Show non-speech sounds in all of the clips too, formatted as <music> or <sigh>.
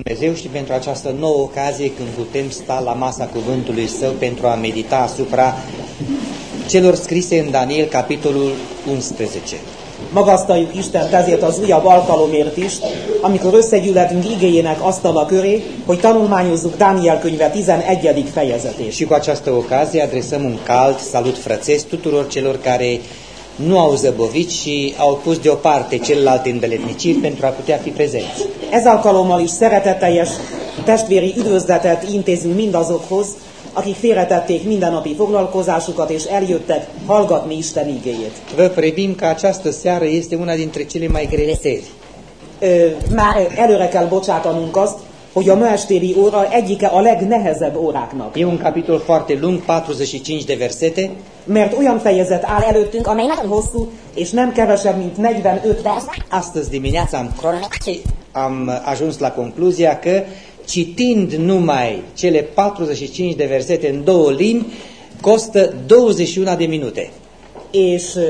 Dumnezeu și pentru această nouă ocazie când putem sta la masa cuvântului Său pentru a medita asupra celor scrise în Daniel, capitolul 11. Magasztaljuk Istent ezért az újabb alkalomért is, amikor összegyűlhetünk igéjének asztala köré, hogy tanulmányozzuk Dániel könyve 11. fejezetét. Și cu această ocazie adresăm un cald salut frățesc tuturor celor care nu au zăbovit și au pus deoparte celelalte îndeletniciri pentru a putea fi prezenți. Ez alkalommal is szeretetteljes testvéri üdvözletet intézünk mindazokhoz, akik félretették mindennapi foglalkozásukat és eljöttek hallgatni Isten igéjét. Vă previm că această seară este una dintre cele mai grele seri. Már előre kell bocsátanunk azt, hogy a ma óra egyike a legnehezebb óráknak. E un capitol foarte lung, 45 de versete, Mert olyan fejezet áll előttünk, amely nagyon hosszú, és nem kevesebb, mint 45 vers. Astăzi dimineața am, am ajuns la concluzia că citind numai cele 45 de versete în două limbi, costă 21 de minute. És ö,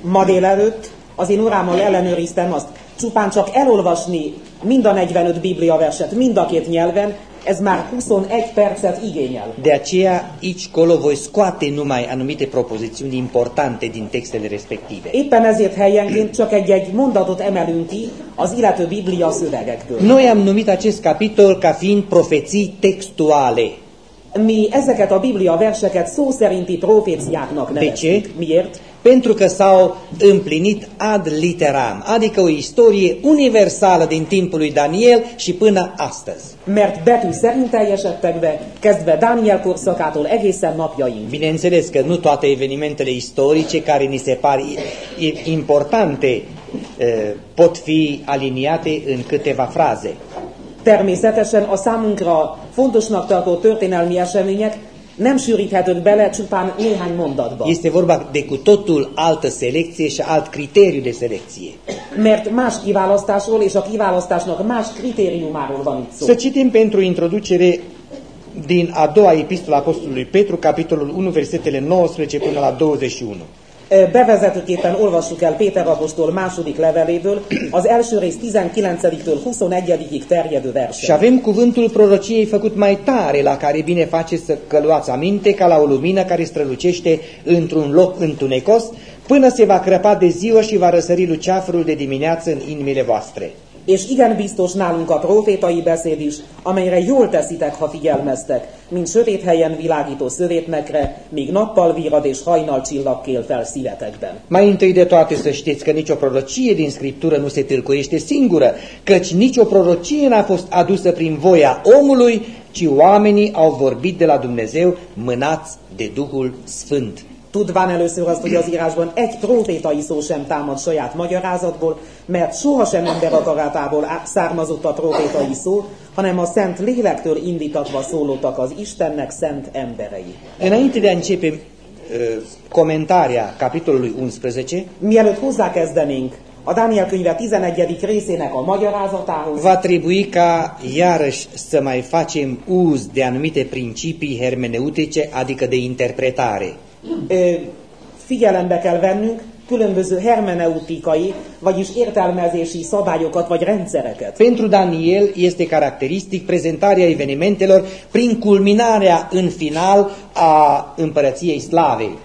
ma délelőtt az én urámmal ellenőriztem azt, csupán csak elolvasni mind a 45 biblia verset, mind a két nyelven, ez már 21 percet igényel. De aceea, aici colo voi scoate numai anumite propozițiuni importante din textele respective. Éppen ezért helyenként csak egy-egy mondatot emelünk ki az illető biblia szövegekből. Noi am numit acest capitol ca fiind profeții textuale. Mi ezeket a biblia verseket szó szerinti proféciáknak De ce? neveztük. Miért? Pentru că s-au împlinit ad literam, adică o istorie universală din timpul lui Daniel și până astăzi. Mert betű szerint teljesedtek be, kezdve Dániel korszakától egészen napjaink. Bineînțeles că nu toate evenimentele istorice care ni se par i- i- importante eh, pot fi aliniate în câteva fraze. Természetesen a számunkra fontosnak tartó történelmi események nem sűríthetők bele csupán néhány mondatba. Este vorba de cu totul altă selecție și alt criteriu de selecție. Mert más kiválasztásról és a kiválasztásnak más kritériumáról van itt szó. Să citim pentru introducere din a doua epistola Apostolului Petru, capitolul 1, versetele 19 până la 21. Ö, Bevezetőképpen olvassuk el Péter apostol második leveléből az első rész 19-től 21-ig terjedő Și verset. avem cuvântul prorociei făcut mai tare, la care bine face să că luați aminte, ca la o lumină care strălucește într-un loc întunecos, până se va crăpa de ziua și va răsări luceafărul de dimineață în inimile voastre. És igen biztos nálunk a profétai beszéd is, amelyre jól teszitek, ha figyelmeztek, mint sötét helyen világító szövétnekre, míg nappal virad és hajnal csillag kél fel szívetekben. Mai întâi de toate să știți că nicio prorocie din Scriptură nu se tâlcuiește singură, căci nicio prorocie n-a fost adusă prin voia omului, ci oamenii au vorbit de la Dumnezeu mânați de Duhul Sfânt. Tudván először azt, hogy az írásban egy profétai szó sem támad saját magyarázatból, mert sohasem ember akaratából származott a profétai szó, hanem a Szent Lélektől indítatva szólottak az Istennek szent emberei. Înainte de a începe comentarea capitolului 11, Mielőtt hozzákezdenénk a Dániel könyve 11. részének a magyarázatához, va trebui ca iarăși să mai facem uz de anumite principii hermeneutice, adică de interpretare. Figyelembe kell vennünk különböző hermeneutikai, vagyis értelmezési szabályokat vagy rendszereket. Pentru Daniel este caracteristic prezentarea evenimentelor prin culminarea în final a împărăției slavei.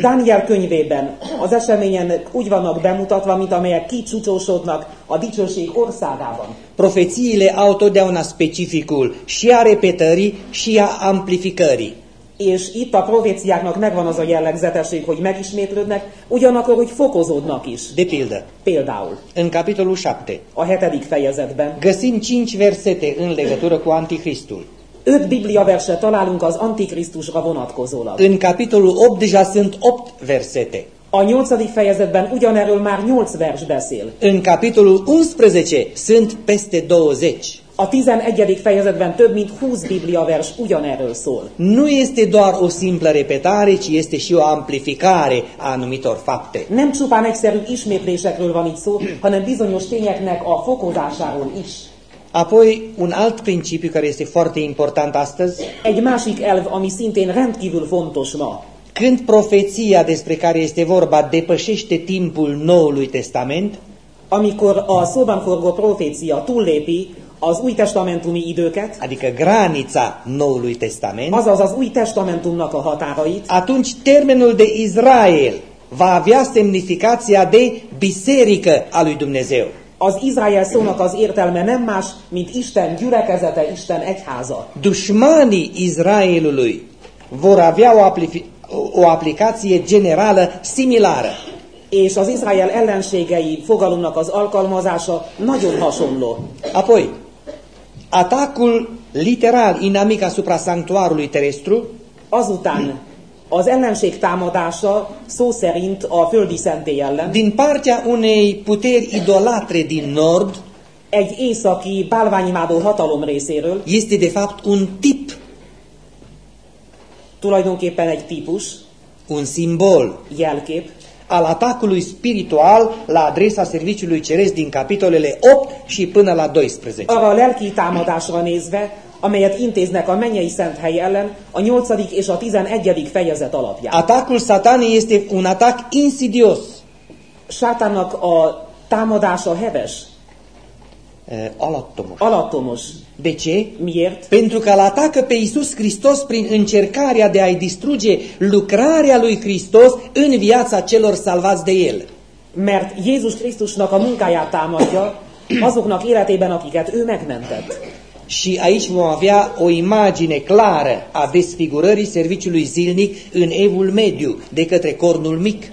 Dániel könyvében az események úgy vannak bemutatva, mint amelyek kicsúcsosodnak a dicsőség országában. Profețiile au totdeauna specificul și a repetării și a amplificării. És itt a proféciáknak megvan az a jellegzetesség, hogy megismétlődnek, ugyanakkor, hogy fokozódnak is. De pildă, Például în capitolul 7 a hetedik fejezetben găsim cinci versete în legătură cu Anticristul. öt biblia verset találunk az Antikrisztusra vonatkozólag. În capitolul 8 deja sunt 8 versete. A nyolcadik fejezetben ugyanerről már nyolc vers beszél. În capitolul 11 sunt peste 20. A 11. fejezetben több mint 20 biblia vers ugyanerről szól. Nu este doar o simplă repetare, ci este și o amplificare a anumitor fapte. Nem csupán egyszerű ismétlésekről van itt szó, hanem bizonyos tényeknek a fokozásáról is. Apoi, un alt principiu care este foarte important astăzi, Egy másik elv, ami szintén rendkívül fontos ma. când profeția despre care este vorba depășește timpul Noului Testament, Amikor a szóban forgó profécia túllépi az új testamentumi időket, adică granița Noului Testament, azaz az új testamentumnak a határait, atunci termenul de Israel va avea semnificația de biserică a lui Dumnezeu. az Izrael szónak az értelme nem más, mint Isten gyülekezete, Isten egyháza. Dușmanii Israelului vor avea o, apli- o aplicație generală similară. És az Izrael ellenségei fogalomnak az alkalmazása nagyon hasonló. Apoi, atacul literal inamic asupra sanctuarului terestru Azután az ellenség támadása szó szerint a földi szentély ellen. din partea unei puteri idolatre din nord egy északi bálványimádó hatalom részéről, este de fapt un tip, tulajdonképpen egy típus, un simbol. Jelkép, al atacului spiritual la adresa serviciului ceresc din capitolele 8 și până la 12. arra a lelki támadásra nézve, amelyet intéznek a mennyei szent hely ellen a 8. és a 11. fejezet alapján. Atacul satanei este un atac insidios, Sátánnak a támadása heves, eh, alattomos. alattomos. De ce? Miért? Pentru că îl atacă pe Iisus Hristos prin încercarea de a-i distruge lucrarea lui Hristos în viața celor salvați de El. Mert Jézus Krisztusnak a munkáját támadja <coughs> azoknak életében, akiket ő megmentett. Și aici vom avea o imagine clară a desfigurării serviciului zilnic în evul mediu de către cornul mic.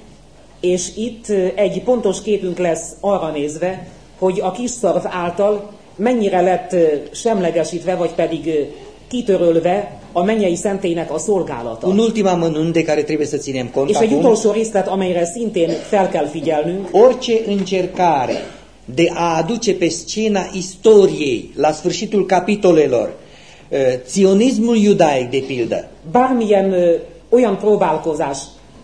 És itt ö, egy pontos képünk lesz arra nézve, hogy a kis szarv által mennyire lett semlegesítve, vagy pedig kitörölve a mennyei szentélynek a szolgálata. Un ultim amănunt de care trebuie să ținem cont És egy acum, utolsó részlet, amelyre szintén fel kell figyelnünk, orice încercare de a aduce pe scena istoriei, la sfârșitul capitolelor, ționismul iudaic, de pildă, bármilyen olyan próbálkozás,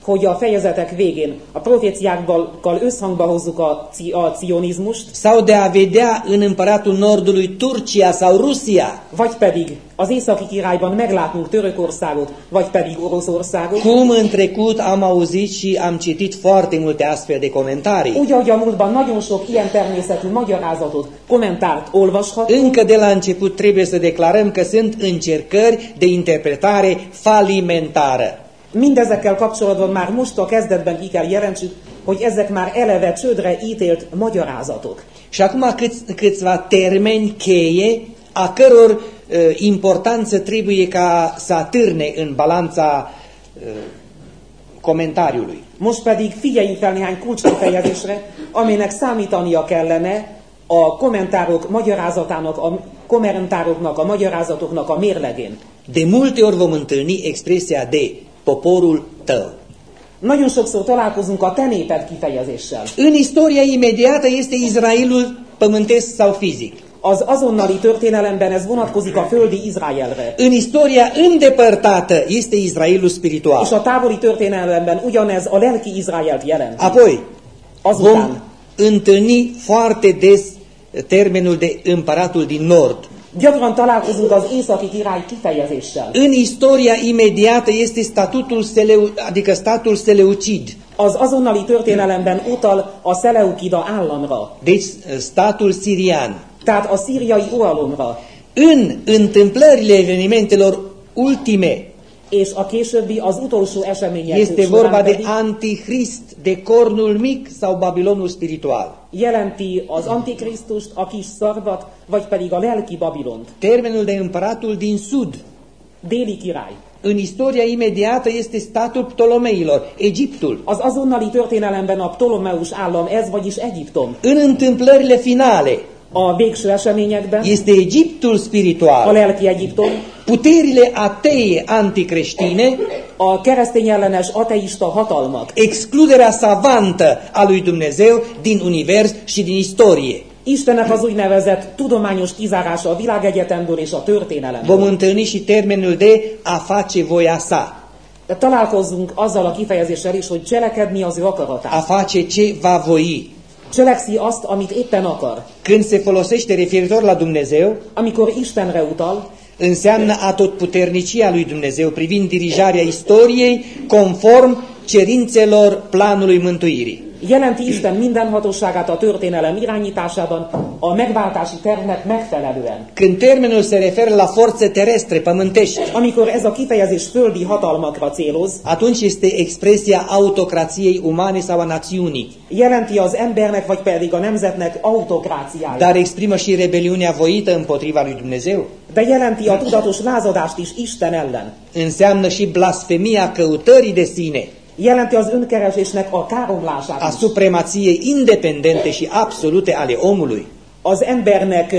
hogy a fejezetek végén a proféciákkal összhangba hozzuk a, ci- a cionizmust, sau de a vedea în împăratul nordului Turcia sau Rusia, vagy pedig az északi királyban meglátnunk Törökországot, vagy pedig Oroszországot, cum în trecut am auzit și am citit foarte multe astfel de comentarii. úgy, ahogy a múltban nagyon sok ilyen természetű magyarázatot, kommentárt olvashat, Încă de la început trebuie să declarăm că sunt încercări de interpretare falimentară. Mindezekkel kapcsolatban már most a kezdetben ki kell jelentsük, hogy ezek már eleve csődre ítélt magyarázatok. Și acum câți, câțiva termeni cheie a căror uh, importanță trebuie ca să atârne în balanța comentariului. Most pedig figyeljünk fel néhány kulcskifejezésre, aminek számítania kellene a kommentárok magyarázatának, a kommentároknak, a magyarázatoknak a mérlegén. De multe ori vom întâlni expresia de poporul tău. Nagyon sokszor találkozunk a te néped kifejezéssel. În istoria imediată este Israelul pământesc sau fizic. Az azonnali történelemben ez vonatkozik a földi Izraelre. În istoria îndepărtată este Israelul És spiritual. a távoli történelemben ugyanez a lelki Izraelt jelenti. Apoi, vom Azután întâlni foarte des termenul de împăratul din nord. Gyakran találkozunk az északi király kifejezéssel. În istoria imediată este statutul Seleu, adică statul Seleucid. Az azonnali történelemben utal a Seleukida államra, Deci statul sirian. tehát a szíriai uralomra, În întâmplările evenimentelor ultime és a későbbi az utolsó események este vorba de antichrist, de cornul mic sau Babilonul spiritual. jelenti az antikrisztust, a kis szarvat, vagy pedig a lelki Babilont, Termenul de împăratul din sud. déli király. În istoria imediată este statul Ptolomeilor, Egiptul. Az azonnali történelemben a Ptolomeus állam ez, vagyis Egyiptom. În întâmplările finale A végső eseményekben este Egiptul a spiritual. lelki Egyiptom, Puterile atee anticreștine, a keresztény ellenes ateista hatalmak, excluderea savantă a lui Dumnezeu din univers și din istorie. Istennek az úgynevezett tudományos kizárása a világegyetemből és a történelemből. Vom întâlni și termenul de a face voia sa, De találkozzunk azzal a kifejezéssel is, hogy cselekedni az ő a akaratát. face ce va voi. Cselekszi azt, amit éppen akar. Când se folosește referitor la Dumnezeu, Amikor Istenre utal, înseamnă atotputernicia lui Dumnezeu privind dirijarea istoriei conform cerințelor planului mântuirii. Jelenti Isten minden hatóságát a történelem irányításában a megváltási tervnek megfelelően. Când termenul se referă la forțe terestre, pământești, Amikor ez a kifejezés földi hatalmakra céloz, atunci este expresia autocrației umane sau a națiunii, jelenti az embernek vagy pedig a nemzetnek autokráciáját. dar exprimă și rebeliunea voită împotriva lui Dumnezeu. De jelenti a tudatos lázadást is Isten ellen. Înseamnă și blasfemia căutării de sine, Jelenti az önkeresésnek a káromlását a supremației independente și absolute ale omului. Az embernek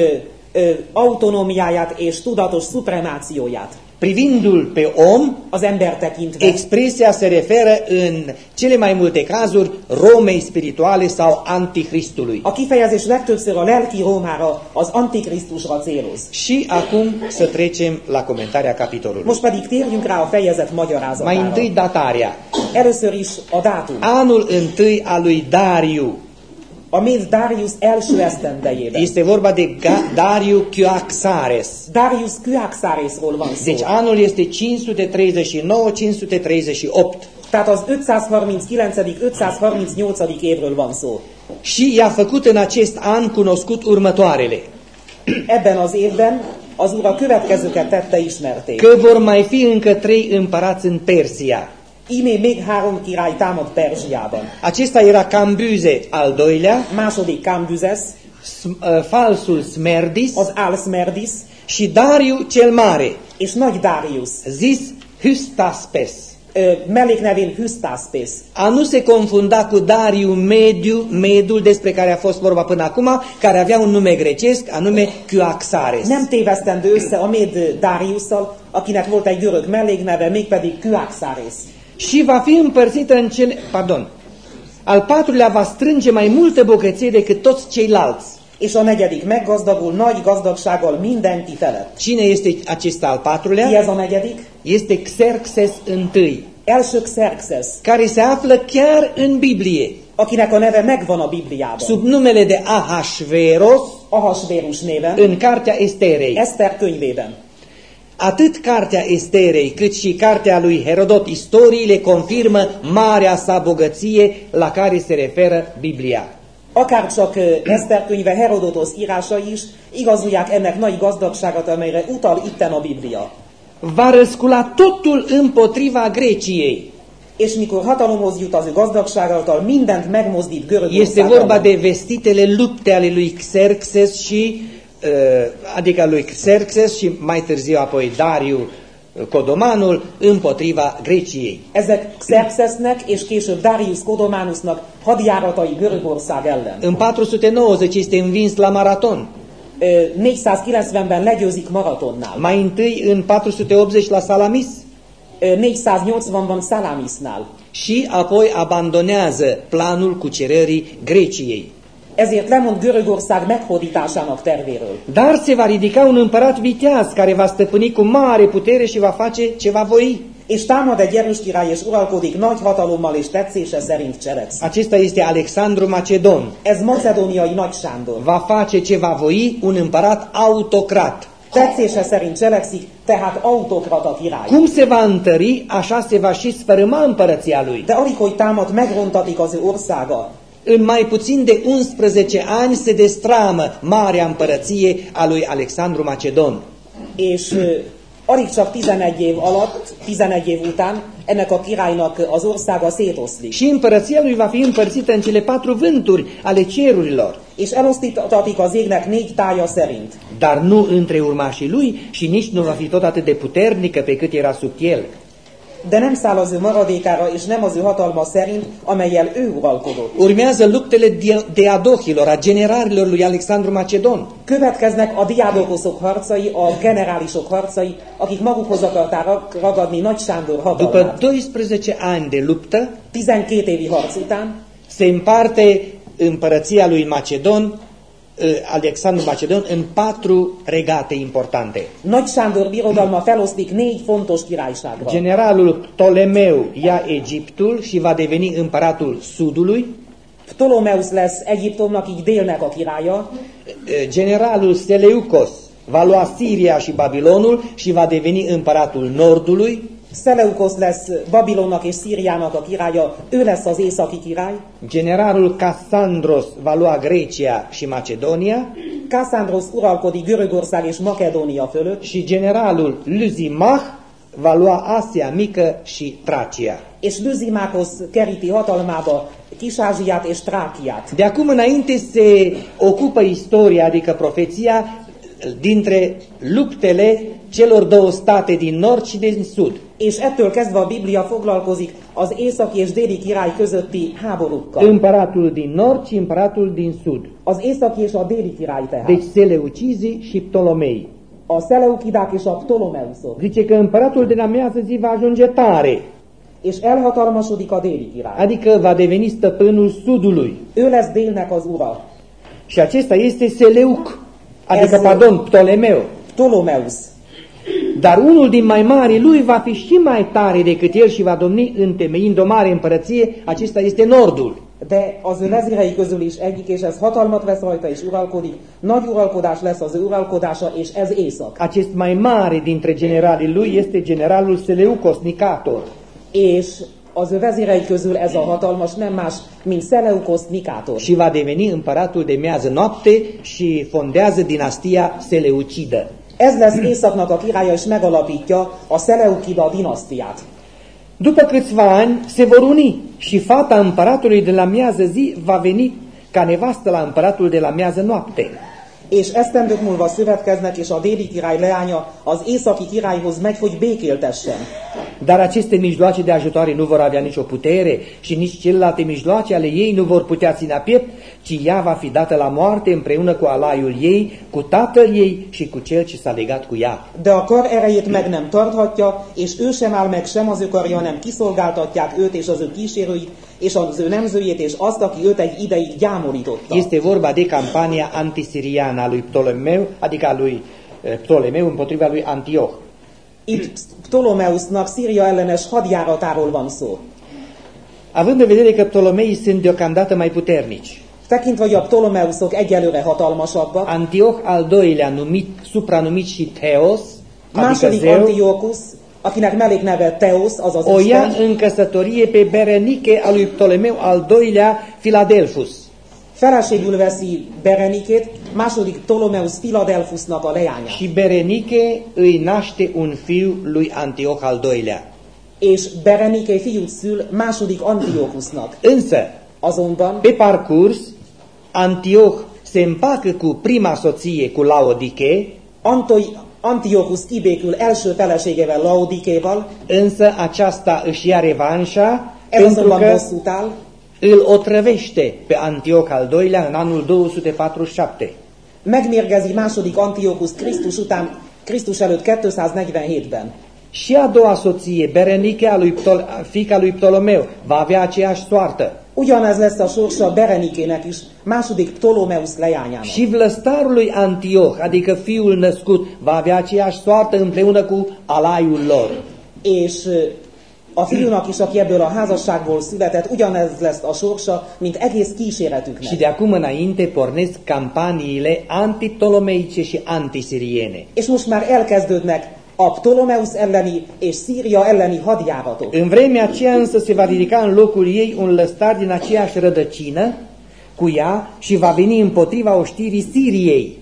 autonómiáját és tudatos szupremációját. Privindul pe om, Az ember tekintve. expresia se referă în cele mai multe cazuri Romei spirituale sau Antichristului. A kifejezés legtöbbször a lelki Rómára, az Antikrisztusra céloz. Și acum să trecem la comentarea capitolului. Most pedig térjünk rá a fejezet Mai magyarázatára. întâi datarea. Először is a dátum. Anul întâi al lui Dariu. A Méd Darius első esztendejében. Este vorba de Ga- Dariu Chioaxares. Darius Kyaxaresról van szó. Deci anul este 539-538. Tehát az 539.-538. évről van szó. Și i-a făcut în acest an cunoscut următoarele. <clears throat> Ebben az évben az Úr a következőket tette ismerté. Că vor mai fi încă trei împărați în Persia. Ímé még három király támad Perzsiában. Acesta era Cambyze al doilea, Második Kambüzes, S- uh, falsul Smerdis az Alsmerdis și Dariu cel Mare, és Nagy Darius. zis Hystaspes. Ö, melléknevén Hüstászpész. A nu se confunda cu Dariu Mediu, Medul despre care a fost vorba până acum, care avea un nume grecesc, anume Chioaxares. Nem tévesztendő össze a Méd Dariusszal, akinek volt egy görög mellékneve, mégpedig Kyaxares. Și va fi împărțită în cele... Pardon. Al patrulea va strânge mai multă bogăție decât toți ceilalți. És a negyedik meggazdagul nagy gazdagsággal mindenki felett. Cine este acesta al Ki patrulea? ez a negyedik? Este Xerxes I, Első Xerxes, care se află chiar în Biblie, akinek a neve megvan a Bibliában. sub numele de Ahasveros, Ahasvérus néven, în cartea Esterei. Eszter könyvében. Atât cartea Esterei, cât și cartea lui Herodot, istoriile confirmă marea sa bogăție la care se referă Biblia. Akár csak ö, Eszter könyve Herodotos írásai is igazolják ennek nagy gazdagságot, amelyre utal itten a Biblia. Va răscula totul împotriva Greciei. És mikor hatalomhoz jut az ő gazdagságával, mindent megmozdít Este Görögország vorba ellen. de vestitele lupte ale lui Xerxes și, uh, adică lui Xerxes și mai târziu apoi Dariu uh, Codomanul împotriva Greciei. Ezek Xerxesnek és később Darius Kodománusnak hadjáratai Görögország ellen. În 490 este învins la maraton. Ö, 490-ben legyőzik maratonnál. Mai întâi în 480 la Salamis Ö, 480-ban Salamisnál. și apoi abandonează planul cucerării Greciei. Ezért lemond Görögország meghódításának tervéről. Dar se va ridica un împărat viteaz care va stăpâni cu mare putere și va face ce va voi. És támad egy erős király, és uralkodik nagy hatalommal és tetszése szerint cselekszik. Acesta este Alexandru Macedon. Ez macedóniai Nagy Sándor. Va face ce va voi un împărat autocrat. Tetszése szerint cselekszik, tehát autokrata király. Cum se va întări, așa se va și sfărâma împărăția lui. De alig, hogy támad, megrontatik az ő országa. În mai puțin de 11 ani se destramă marea împărăție a lui Alexandru Macedon. És ö, alig csak 11 év alatt, 11 év után ennek a királynak az országa szétoszlik. Și împărăția lui va fi împărțită în cele patru vânturi ale cerurilor, És elosztítatik az égnek négy tája szerint. dar nu între urmașii lui și nici nu va fi tot atât de puternică pe cât era sub el. De nem száll az ő maradékára, és nem az ő hatalma szerint, amelyel ő uralkodott. Urmează luptele dia- deadohilor, a generalilor lui Alexandru Macedon. Következnek a diádokoszok harcai, a generálisok harcai, akik magukhoz akarták rag- ragadni Nagy Sándor După hatalmát. 12 ani de luptă, 12 évi harc után se împarte împărăția lui Macedon, Alexandru Macedon, în patru regate importante. Nagy Sándor birodalma feloszlik négy fontos királyságra. Generalul Ptolemeu ia Egiptul și va deveni împăratul Sudului. Ptolomeusz lesz Egyiptomnak, így délnek a királya. Eh, Generalul Seleucos va lua Siria și Babilonul și va deveni împăratul Nordului. Szeleukosz lesz Babilonnak és Szíriának a királya, ő lesz az északi király. Generalul Cassandros va lua Grecia și Macedonia Kassandrosz uralkodik Görögország és Makedónia fölött, și generalul Lysimach va lua Asia Mică și Tracia. és Lysimákosz keríti hatalmába Kis-Ázsiát és Trákiát. De acum înainte se ocupă istoria, adică profeția, dintre luptele celor două state din nord și din sud. És ettől kezdve a Biblia foglalkozik az északi és déli király közötti háborúkkal. Împăratul din nord și împăratul din sud. Az északi és a déli király tehát. Deci Seleucizii și Ptolomei. A Szeleukidák és a Ptolomeuszok. Zice că împăratul de la miază zi va ajunge tare, És elhatalmasodik a déli király. adică va deveni stăpânul sudului. Ő lesz délnek az ura. Și acesta este Seleuc, adică, Ez- pardon, Ptolemeu. Ptolomeusz. Dar unul din mai mari lui va fi și mai tare decât el și va domni întemeind o mare împărăție, acesta este Nordul. De az ő vezérei közül is egyik, és ez hatalmat vesz rajta és uralkodik. Nagy uralkodás lesz az ő uralkodása, és ez észak. Acest mai mare dintre generalii lui este generalul Seleucos Nicator. És az ő vezérei közül ez a hatalmas nem más, mint Seleukosz Nikátor. Și va deveni împăratul de miază noapte și fondează dinastia Seleucidă. Ez lesz Északnak a királya, és megalapítja a Seleukida dinasztiát. După câțiva ani se vor uni și fata împăratului de la miază zi va veni ca nevastă la împăratul de la miază noapte. És esztendők múlva szövetkeznek, és a déli király leánya az északi királyhoz megy, hogy békéltessen. Dar aceste mijloace de ajutoare nu vor avea nicio putere și nici celelalte mijloace ale ei nu vor putea ține piept, ci ea va fi dată la moarte împreună cu alaiul ei, cu tatăl ei și cu cel ce s-a legat cu ea. De a kar erejét meg nem tarthatja, és ő sem áll meg, sem az ő karja, hanem kiszolgáltatják őt és az ő kísérőit, és az ő nemzőjét, és azt, aki őt egy ideig gyámorította. Este vorba de campania antisiriană a lui Ptolemeu, adică a lui eh, Ptolemeu împotriva lui Antioch. Itt Ptolomeusznak Szíria ellenes hadjáratáról van szó. Având în vedere că Ptolomei sunt deocamdată mai puternici, Tekintve, hogy a Ptolomeuszok egyelőre hatalmasabbak, Antioch al doilea, numit, supranumit și Theos, második zeu, Antiokusz, akinek mellékneve Teosz, azaz o ia Isten, în căsătorie pe Berenice al lui Ptolemeu al doilea, Filadelfus. Feleségül veszi Berenikét, második Ptolomeusz Filadelfusnak a leányát. Și Berenice îi naște un fiu lui Antioch al doilea. És Berenike fiút szül második Antiokusznak. Însă, Azonban pe parcurs, Antioch se împacă cu prima soție, cu Laodice, Antoi, Antiokusz kibékül első feleségével Laodikéval, însă aceasta își ia revanșa ez pentru că bosszút áll, îl otrăvește pe Antioch al doilea în anul 247. megmérgezi második Antiokusz Krisztus után, Krisztus előtt 247-ben. Și a doua soție, Berenice, a lui Ptol- fica lui Ptolomeu, va avea aceeași soartă. Ugyanez lesz a sorsa Berenikének is, második Ptolomeusz leányának. Și vlăstarul lui Antioch, adică fiul născut, va avea aceeași soartă împreună cu alaiul lor. És ö, a fiúnak is, aki ebből a házasságból született, ugyanez lesz a sorsa, mint egész Și kíséretüknek. de acum înainte pornesc campaniile antiptolomeice și antisiriene. És most már elkezdődnek a Ptolomeusz elleni és Szíria elleni hadjáratok. În vremea aceea însă se va ridica în locul ei un lăstar din aceeași rădăcină cu ea și va veni împotriva oștirii Siriei.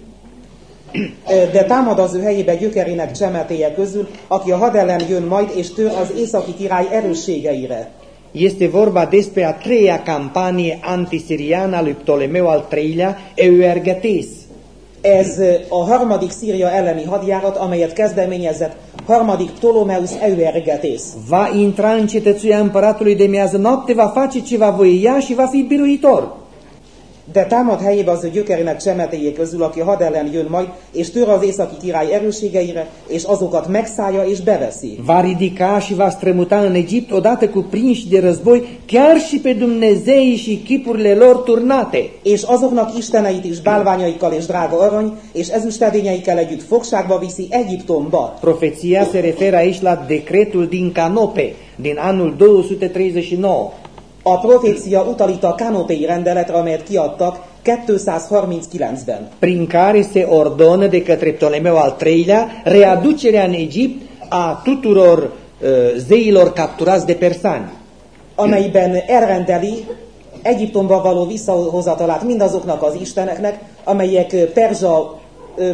De támad az ő helyébe gyökerének csemetéje közül, aki a had ellen jön majd, és tör az északi király erősségeire. Este vorba despre a treia campanie antisiriană a lui Ptolemeu al treilea, Euergetes. Ez a harmadik Szíria elleni hadjárat, amelyet kezdeményezett harmadik Ptolomeusz Euergetes. Va intra în cetățuia împăratului de miază noapte, va face ce va voi ea și va fi biruitor. De támad helyébe az ő gyökerének csemetéje közül, aki had ellen jön majd, és tör az északi király erősségeire, és azokat megszállja és beveszi. Va ridica și va strămuta în Egipt odată cu prinși de război, chiar și pe Dumnezei și chipurile lor turnate. És azoknak isteneit is bálványaikkal és drága arany, és ezüstedényeikkel együtt fogságba viszi Egyiptomba. Profeția se referă aici la decretul din Canope, din anul 239. A profécia utal itt a kanopei rendeletre, amelyet kiadtak 239-ben. prin care se ordonă de către Ptolemeu al III-lea readucerea în Egipt a tuturor uh, zeilor capturați de persani. amelyben elrendeli Egyiptomba való visszahozatalát mindazoknak az isteneknek, amelyek perzsa,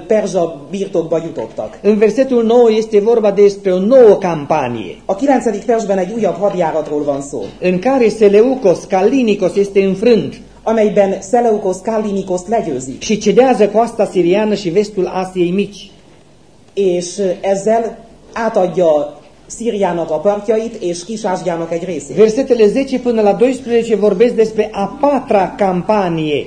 perzsa birtokba jutottak. În versetul 9 este vorba despre o nouă campanie A 9. versben egy újabb hadjáratról van szó, în care Seleucos Callinicos este înfrânt amelyben Seleukos Kallinikoszt legyőzik, și cedează coasta siriană și vestul Asiei mici. és ezzel átadja Szíriának a partjait, és Kisásgyának egy részét. Versetele 10 până la 12 vorbesc despre a patra campanie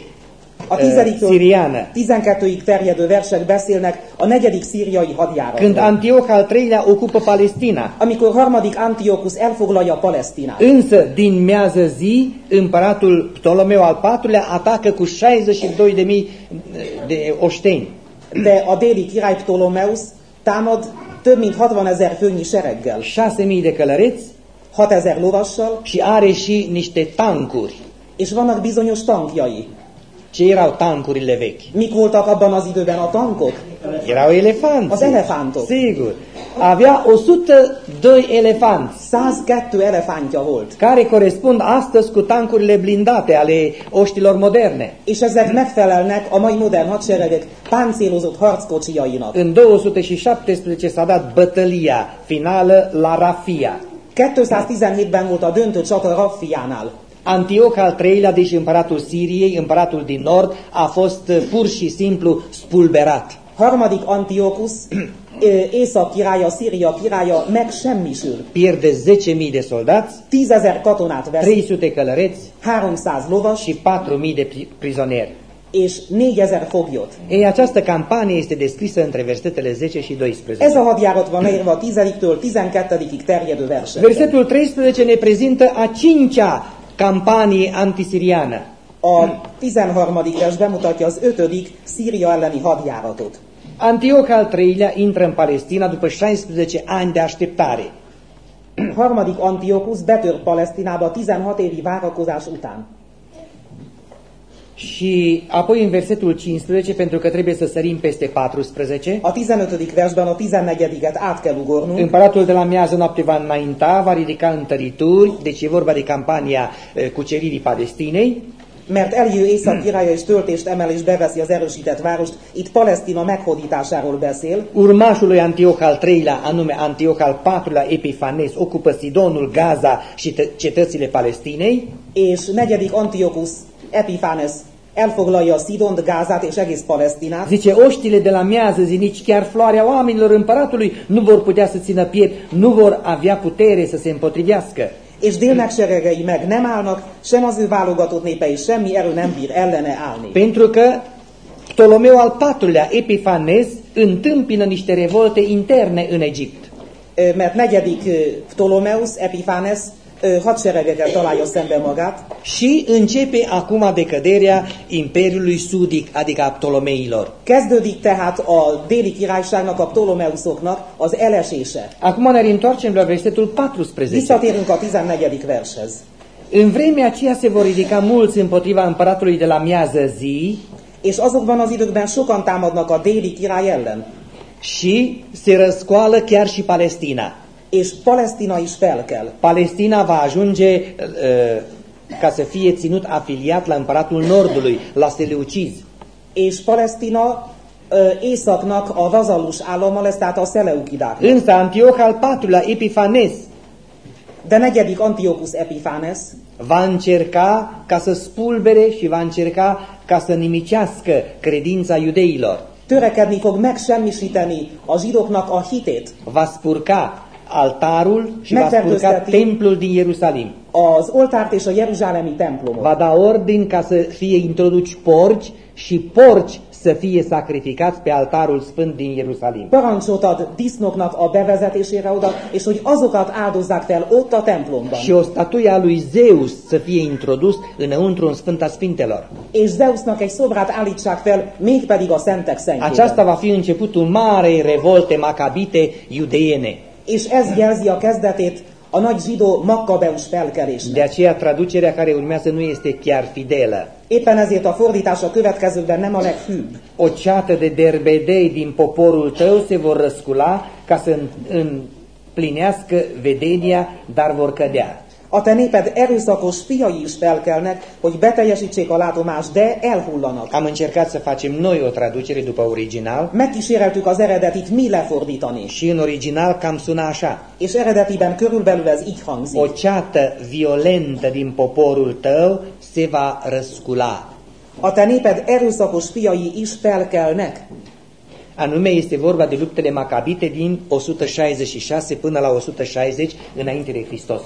A ö, 10-től siriană. 12-ig terjedő versek beszélnek a negyedik szíriai Când hadjáratról. Antioch al ocupă Palestina. Amikor harmadik Antiochus elfoglalja Palesztinát. Însă, din mează zi, împăratul Ptolomeu al patrulea atacă cu 62.000 de oșteni. De a déli király Ptolomeusz támad több mint 60 ezer főnyi sereggel, 6.000 de călăreți 6 ezer lovassal, și are și niște tancuri. és vannak bizonyos tankjai. Ce erau tancurile vechi? Mik voltak abban az időben a tankok? Erau elefanți. Az elefántok. Sigur. Avea 102 elefanți, 102 elefántja volt. care corespund astăzi cu tancurile blindate ale oștilor moderne. És ezek megfelelnek a mai modern hadseregek páncélozott harckocsiainak. În 217 s-a dat bătălia finală la Rafia. 217-ben volt a döntő csata Raffiánál. Antioch al treilea, deci împăratul Siriei, împăratul din nord, a fost uh, pur și simplu spulberat. Harmadik Antiochus, ö, Észak királya, Szíria királya megsemmisül. Pierde 10.000 de soldați, 10.000 katonát vesz, 300 călăreți 300 lovas și 4.000 de pri- prizonieri. és 4.000 foglyot. Ei, această campanie este descrisă între versetele 10 și 12. Ez a hadjárat van leírva a 10-től 12-ig terjedő versen. Versetul 13 ne prezintă a cincea campanie antisiriană. A 13. vers bemutatja az 5. Szíria elleni hadjáratot. Antioch al treilea intră în Palestina după 16 ani de așteptare. Harmadik Antiochus betör Palesztinába 16 évi várakozás után. Și apoi în versetul 15, pentru că trebuie să sărim peste 14, A 15. versben a 14-et át kell ugornunk. împăratul de la miază noapte va înainta, va ridica întărituri, deci e vorba de campania eh, cuceririi Palestinei, Mert eljő Észak királya és töltést emel és beveszi az erősített várost, itt Palesztina meghódításáról beszél, Urmașul lui Antioch al treilea, anume Antioch al patrulea Epifanes, ocupă Sidonul, Gaza și tă- cetățile Palestinei, és negyedik Antiochus Epiphanes elfoglalja Szidont, Gázát és egész Palesztinát, Zice, oștile de la miază zi, nici chiar floarea oamenilor împăratului nu vor putea să țină piept, nu vor avea putere să se împotrivească. és délnek seregei meg nem állnak, sem az ő válogatott népei, semmi erő nem bír ellene állni. Pentru că Ptolomeu al patrulea, Epifanes, întâmpină niște revolte interne în Egipt. Mert negyedik Epiphanes ö, hadseregekkel találja szembe magát, Și începe acum decăderea Imperiului Sudic, adică a Ptolomeilor. Kezdődik tehát a déli királyságnak, a Ptolomeuszoknak az elesése. Acum ne întoarcem la versetul 14. Visszatérünk a 14. vershez. În vremea aceea se vor ridica mulți împotriva împăratului de la miază zi És azokban az időkben sokan támadnak a déli király ellen. și se răscoală chiar și Palestina. És Palesztina is felkel. Palestina va ajunge uh, ca să fie ținut afiliat la împăratul Nordului, la Seleuciz. És Palesztina ö, északnak a vazalus állama lesz, tehát a Szeleukidáknak. Însă Antioch al patrulea, Epifanes, De negyedik Antiochus Epiphanes va încerca ca să spulbere și va încerca ca să nimicească credința iudeilor. törekedni fog megsemmisíteni a zsidóknak a hitét. Va spurca altarul și va spurca Megfertőzteti. templul din Ierusalim. Az oltárt és a jeruzsálemi templomot. Va da ordin ca să fie introduci porci și porci să fie sacrificați pe altarul sfânt din Ierusalim. Parancsot ad disznoknak a bevezetésére oda, és hogy azokat áldozzák fel ott a templomban. Și o statuie a lui Zeus să fie introdus înăuntru în Sfânta Sfintelor. És Zeusnak egy szobrát állítsák fel, mégpedig a szentek Aceasta szentjében. va fi începutul marei revolte macabite iudeiene. És ez jelzi a kezdetét a nagy zsidó makkabeus De felkelésnek. aceea traducerea care urmează nu este chiar fidelă. Éppen ezért a fordítás a következőkben nem a legfűbb. O ceată de derbedei din poporul tău se vor răscula ca să împlinească vedenia, dar vor cădea. A te néped erőszakos fiai is felkelnek, hogy beteljesítsék a látomást, de elhullanak. Am încercat să facem noi o traducere după original Megkíséreltük az eredetit mi lefordítani, și în original cam suna așa. és eredetiben körülbelül ez így hangzik. O ceată violentă din poporul tău se va răscula. A te néped erőszakos fiai is felkelnek. Anume este vorba de luptele macabite din 166 până la 160 înainte de Hristos.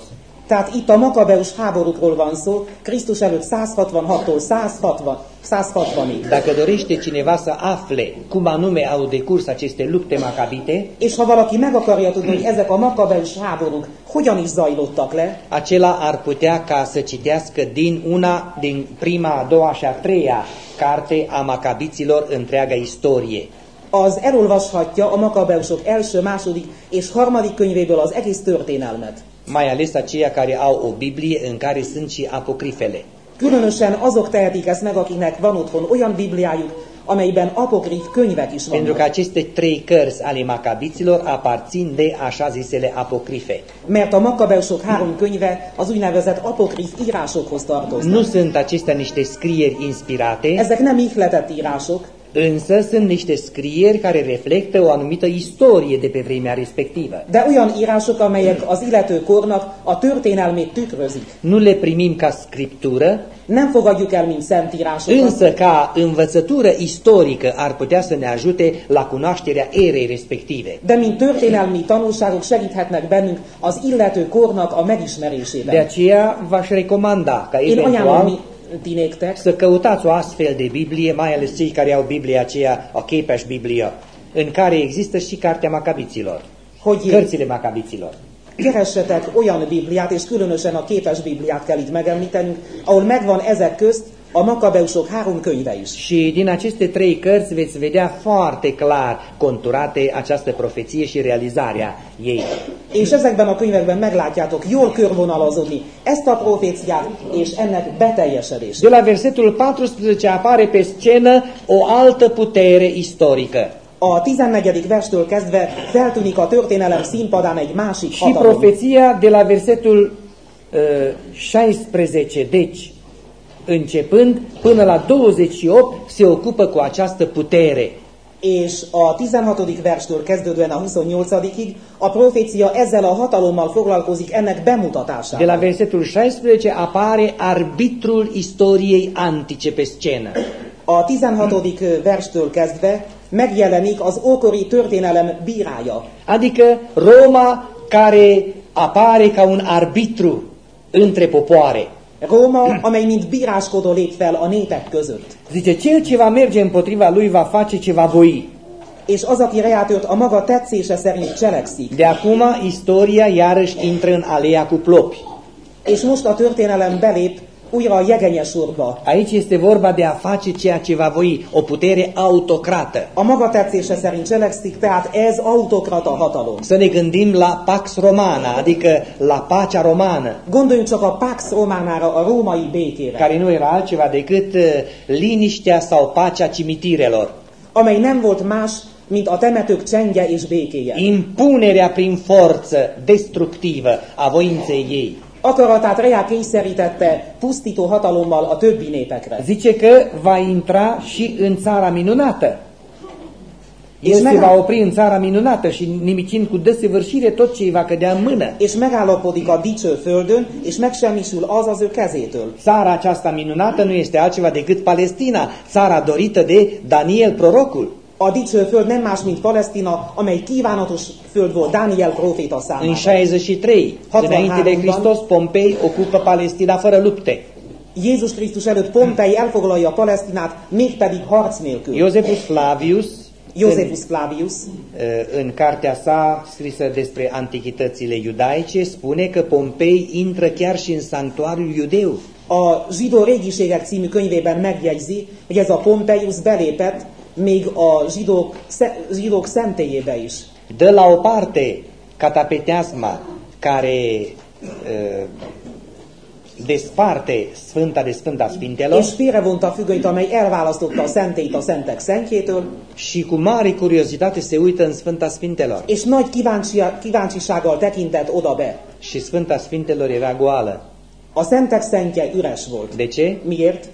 Tehát itt a Makabeus háborúkról van szó, Krisztus előtt 166-tól 160, 160-ig. Dacă dorește cineva să afle cum anume au decurs aceste lupte macabite, És ha valaki meg akarja tudni, hogy ezek a Makabeus háborúk hogyan is zajlottak le, acela ar putea ca să citească din una, din prima, a doua și a treia carte a macabiților întreaga istorie. az elolvashatja a Makabeusok első, második és harmadik könyvéből az egész történelmet. Mai ales aceia care au o Biblie în care sunt și apocrifele. Különösen azok tehetik ezt meg, akiknek van otthon olyan Bibliájuk, amelyben apokrif könyvek is Pentru că vannak. aceste trei cărți ale macabiților aparțin de așa zisele apocrife. Mert a Makabeusok három könyve az úgynevezett apokrif írásokhoz tartoznak. Nu sunt acestea niște scrieri inspirate, Ezek nem ihletett írások, însă sunt niște scrieri care reflectă o anumită istorie de pe vremea respectivă. de olyan írások, amelyek az illető kornak a történelmét tükrözik. Nu le primim ca scriptură, Nem fogadjuk el, mint szent írásokat, însă ca învățătură istorică ar putea să ne ajute la cunoașterea erei respective. de mint történelmi tanulságok segíthetnek bennünk az illető kornak a De megismerésében. aceea v-aș recomanda ca Én ajánlom eventual mi- ti néktek, să căutați o astfel de Biblie, mai ales cei care au Biblia aceea, o Képes Biblia, în care există și Cartea Macabiților, hogy cărțile Macabiților. keressetek olyan Bibliát, és különösen a képes Bibliát kell itt megemlítenünk, ahol megvan ezek közt a Makabeusok három könyve is. Și din aceste trei cărți veți vedea foarte clar conturate această profeție și realizarea ei. És ezekben a könyvekben meglátjátok jól körvonalazodni ezt a proféciát és ennek beteljesedését. De la versetul 14 apare pe scenă o altă putere istorică. A 14. verstől kezdve feltűnik a történelem színpadán egy másik Și hatalom. profeția de la versetul uh, 16, deci începând până la 28, se ocupă cu această putere. És a 16. verstől kezdődően a 28-ig a profécia ezzel a hatalommal foglalkozik ennek De la bemutatásával. versetul 16 apare arbitrul istoriei antice pe scenă. A 16. verstől kezdve megjelenik az ókori történelem bírája. Adică Roma care apare ca un arbitru între popoare. Róma, amely mint bíráskodó lép fel a népek között. Zice, cel ce va merge împotriva lui va face ce va voi. És az, aki reátört, a maga tetszése szerint cselekszik. De acum istoria iarăși intră în alea cu plopi. És most a történelem belép újra a jegenyes urba. Aici este vorba de a face ceea ce va voi, o putere autocrată. A maga tetszése szerint cselekszik, tehát ez autokrata hatalom. Să ne gândim la Pax Romana, adică la pacea romană, Gondoljunk csak a Pax Románára, a római békére, care nu era altceva decât uh, liniștea sau pacea cimitirelor. amely nem volt más, mint a temetők csendje és békéje. Impunerea prin forță destructivă a voinței ei. Akaratát reá kényszerítette pusztító hatalommal a többi népekre. Zice că va intra și în țara minunată. El Ești se mega- va opri în țara minunată și nimicind cu desăvârșire tot ce îi va cădea în mână. És megállapodik a dicső földön, és megsemmisül az az ő kezétől. Țara aceasta minunată nu este altceva decât Palestina, țara dorită de Daniel prorocul. A dicső föld nem más, mint Palesztina, amely kívánatos föld volt Dániel próféta În számára. 63, înainte de 63-ban. Hristos, Pompei ocupă Palestina fără lupte. Jézus Krisztus előtt Pompei elfoglalja Palesztinát, mégpedig harc nélkül. Iosefus Flavius, Josephus Flavius în, în cartea sa scrisă despre antichitățile iudaice, spune că Pompei intră chiar și în sanctuariul iudeu. a Zsidó régiségek című könyvében megjegyzi, hogy ez a Pompeius belépett még a zsidók, zsidók szentélyébe is. Dă la o parte catapeteasma care uh, desparte Sfânta de Sfânta Sfintelor és félrevonta a függönyt, amely elválasztotta a szentét a szentek szentjétől, și cu mare curiozitate se uită în Sfânta Sfintelor. és nagy kíváncsi, kíváncsisággal tekintett oda be. Și Sfânta Sfintelor era goală. A szentek szentje üres volt. De ce? Miért?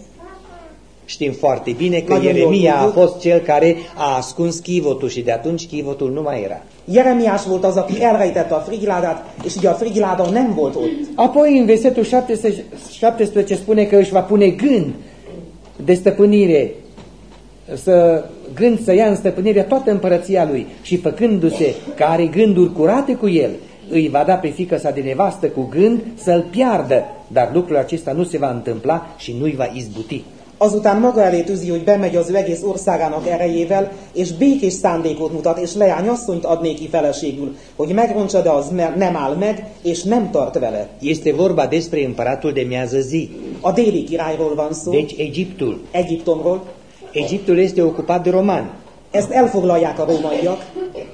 Știm foarte bine că Nagyon jól Ieremia a tudjuk. fost cel care a ascuns chivotul și de atunci chivotul nu mai era. Jeremiás volt az, aki elrejtette a frigiládát, és ugye a frigiláda nem volt ott. Apoi în versetul 17, 17 spune că își va pune gând de stăpânire, să, gând să ia în stăpânire toată împărăția lui și făcându-se că are gânduri curate cu el, îi va da pe fică sa de nevastă cu gând să-l piardă, dar lucrul acesta nu se va întâmpla și nu-i va izbuti. Azután maga elé tűzi, hogy bemegy az ő egész országának erejével, és békés szándékot mutat, és leány asszonyt ad néki feleségül, hogy megrontsa, de az nem áll meg, és nem tart vele. Este vorba despre împăratul de miază zi, A déli királyról van szó, deci Egiptul. Egyiptomról. Egiptul este ocupat de romani. Ezt elfoglalják a rómaiak,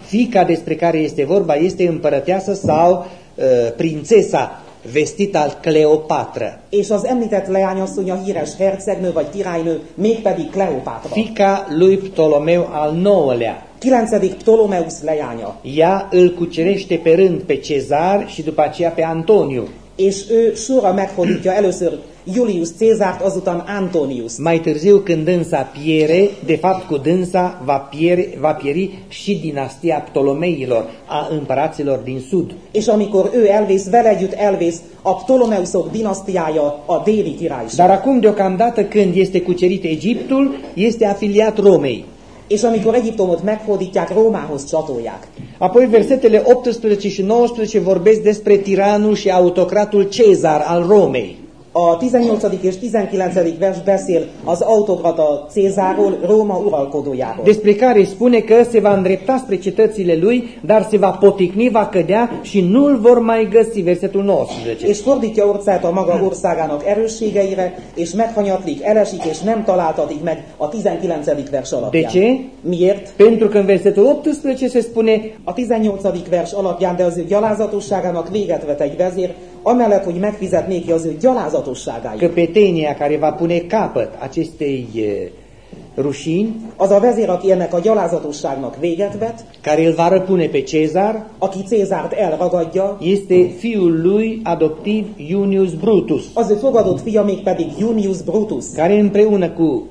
Fica despre care este vorba este împărăteasă sau uh, prințesa vestită al Cleopatra. és az említett leányasszony a híres hercegnő vagy királynő, mégpedig Kleopátra. Fica lui Ptolomeu al nouălea. 9. Ptolomeusz leánya. Ea îl cucerește pe rând pe Cezar și după aceea pe Antoniu. És ő sorra meghódítja először Julius Cézárt, azután Antonius. Mai târziu, când dânsa piere, de fapt cu dânsa va, pieri, va pieri și dinastia Ptolomeilor, a împăraților din sud. És amikor ő elvész, vele együtt elvész a Ptolomeuszok dinasztiája, a déli királyság. Dar acum, deocamdată, când este cucerit Egiptul, este afiliat Romei. És amikor Egyiptomot meghódítják, Rómához csatolják. Apoi versetele 18 și 19 vorbesc despre tiranul și autocratul Cezar al Romei. A 18. és 19. vers beszél az autokrata Cézáról, Róma uralkodójáról. despre care spune că se va îndrepta spre cetățile lui, dar se va poticni, va cădea și nu-l vor mai găsi. Versetul 19. és fordítja orcát a maga országának erősségeire, és meghanyatlik, elesik, és nem találtatik meg a 19. vers De alapján. ce? Miért? Pentru că în versetul 18 se spune A 18. vers alapján, de az ő gyalázatosságának véget vet egy vezér, amellett, hogy megfizet néki az ő gyalázatosságáért. căpetenia care va pune capăt acestei e, rușini, Az a vezér, aki ennek a gyalázatosságnak véget vet, care îl va răpune pe Cezar, aki Cézárt elragadja, este fiul lui adoptiv Iunius Brutus, az ő fogadott fia mégpedig Junius Brutus, care împreună cu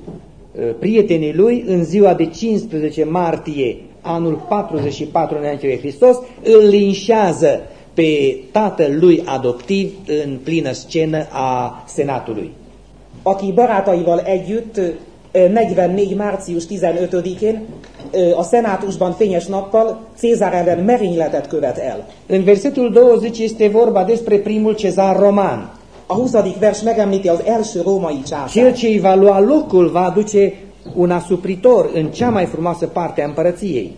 e, prietenii lui, în ziua de 15 martie anul 44 înainte de Hristos, îl linșează pe tatăl lui adoptiv în plină scenă a senatului. aki barátaival együtt ö, 44. március 15-én ö, a szenátusban fényes nappal Cézár ellen merényletet követ el. În versetul 20 este vorba despre primul cezar roman. A 20. vers megemlíti az első római császár. Cel ce îi va lua locul va aduce un asupritor în cea mai frumoasă parte a împărăției.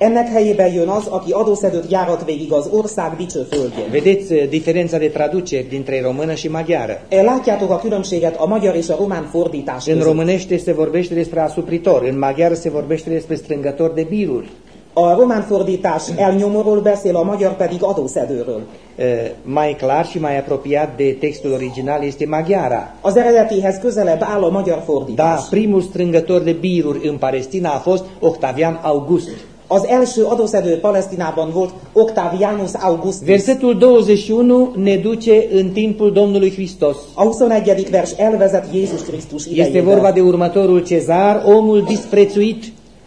Ennek helyében jön az, aki adószedőt járat végig az ország dicső földjén. Vedeți uh, diferența de traduceri dintre română și maghiară. E, Látjátok a különbséget a magyar és a román fordítás În között. românește se vorbește despre asupritor, în maghiară se vorbește despre strângător de biruri. A román fordítás elnyomóról beszél, a magyar pedig adószedőről. Uh, Mai clar și mai apropiat de textul original este maghiara. Az eredetihez közelebb áll a magyar Da, fordítás. primul strângător de biruri în Palestina a fost Octavian August. Az első adószedő Palesztinában volt Octavianus Augustus. Versetul 21 ne duce în timpul Domnului Hristos. A 21. vers elvezet Jézus Krisztus Este idejébe. vorba de următorul cezar, omul disprețuit.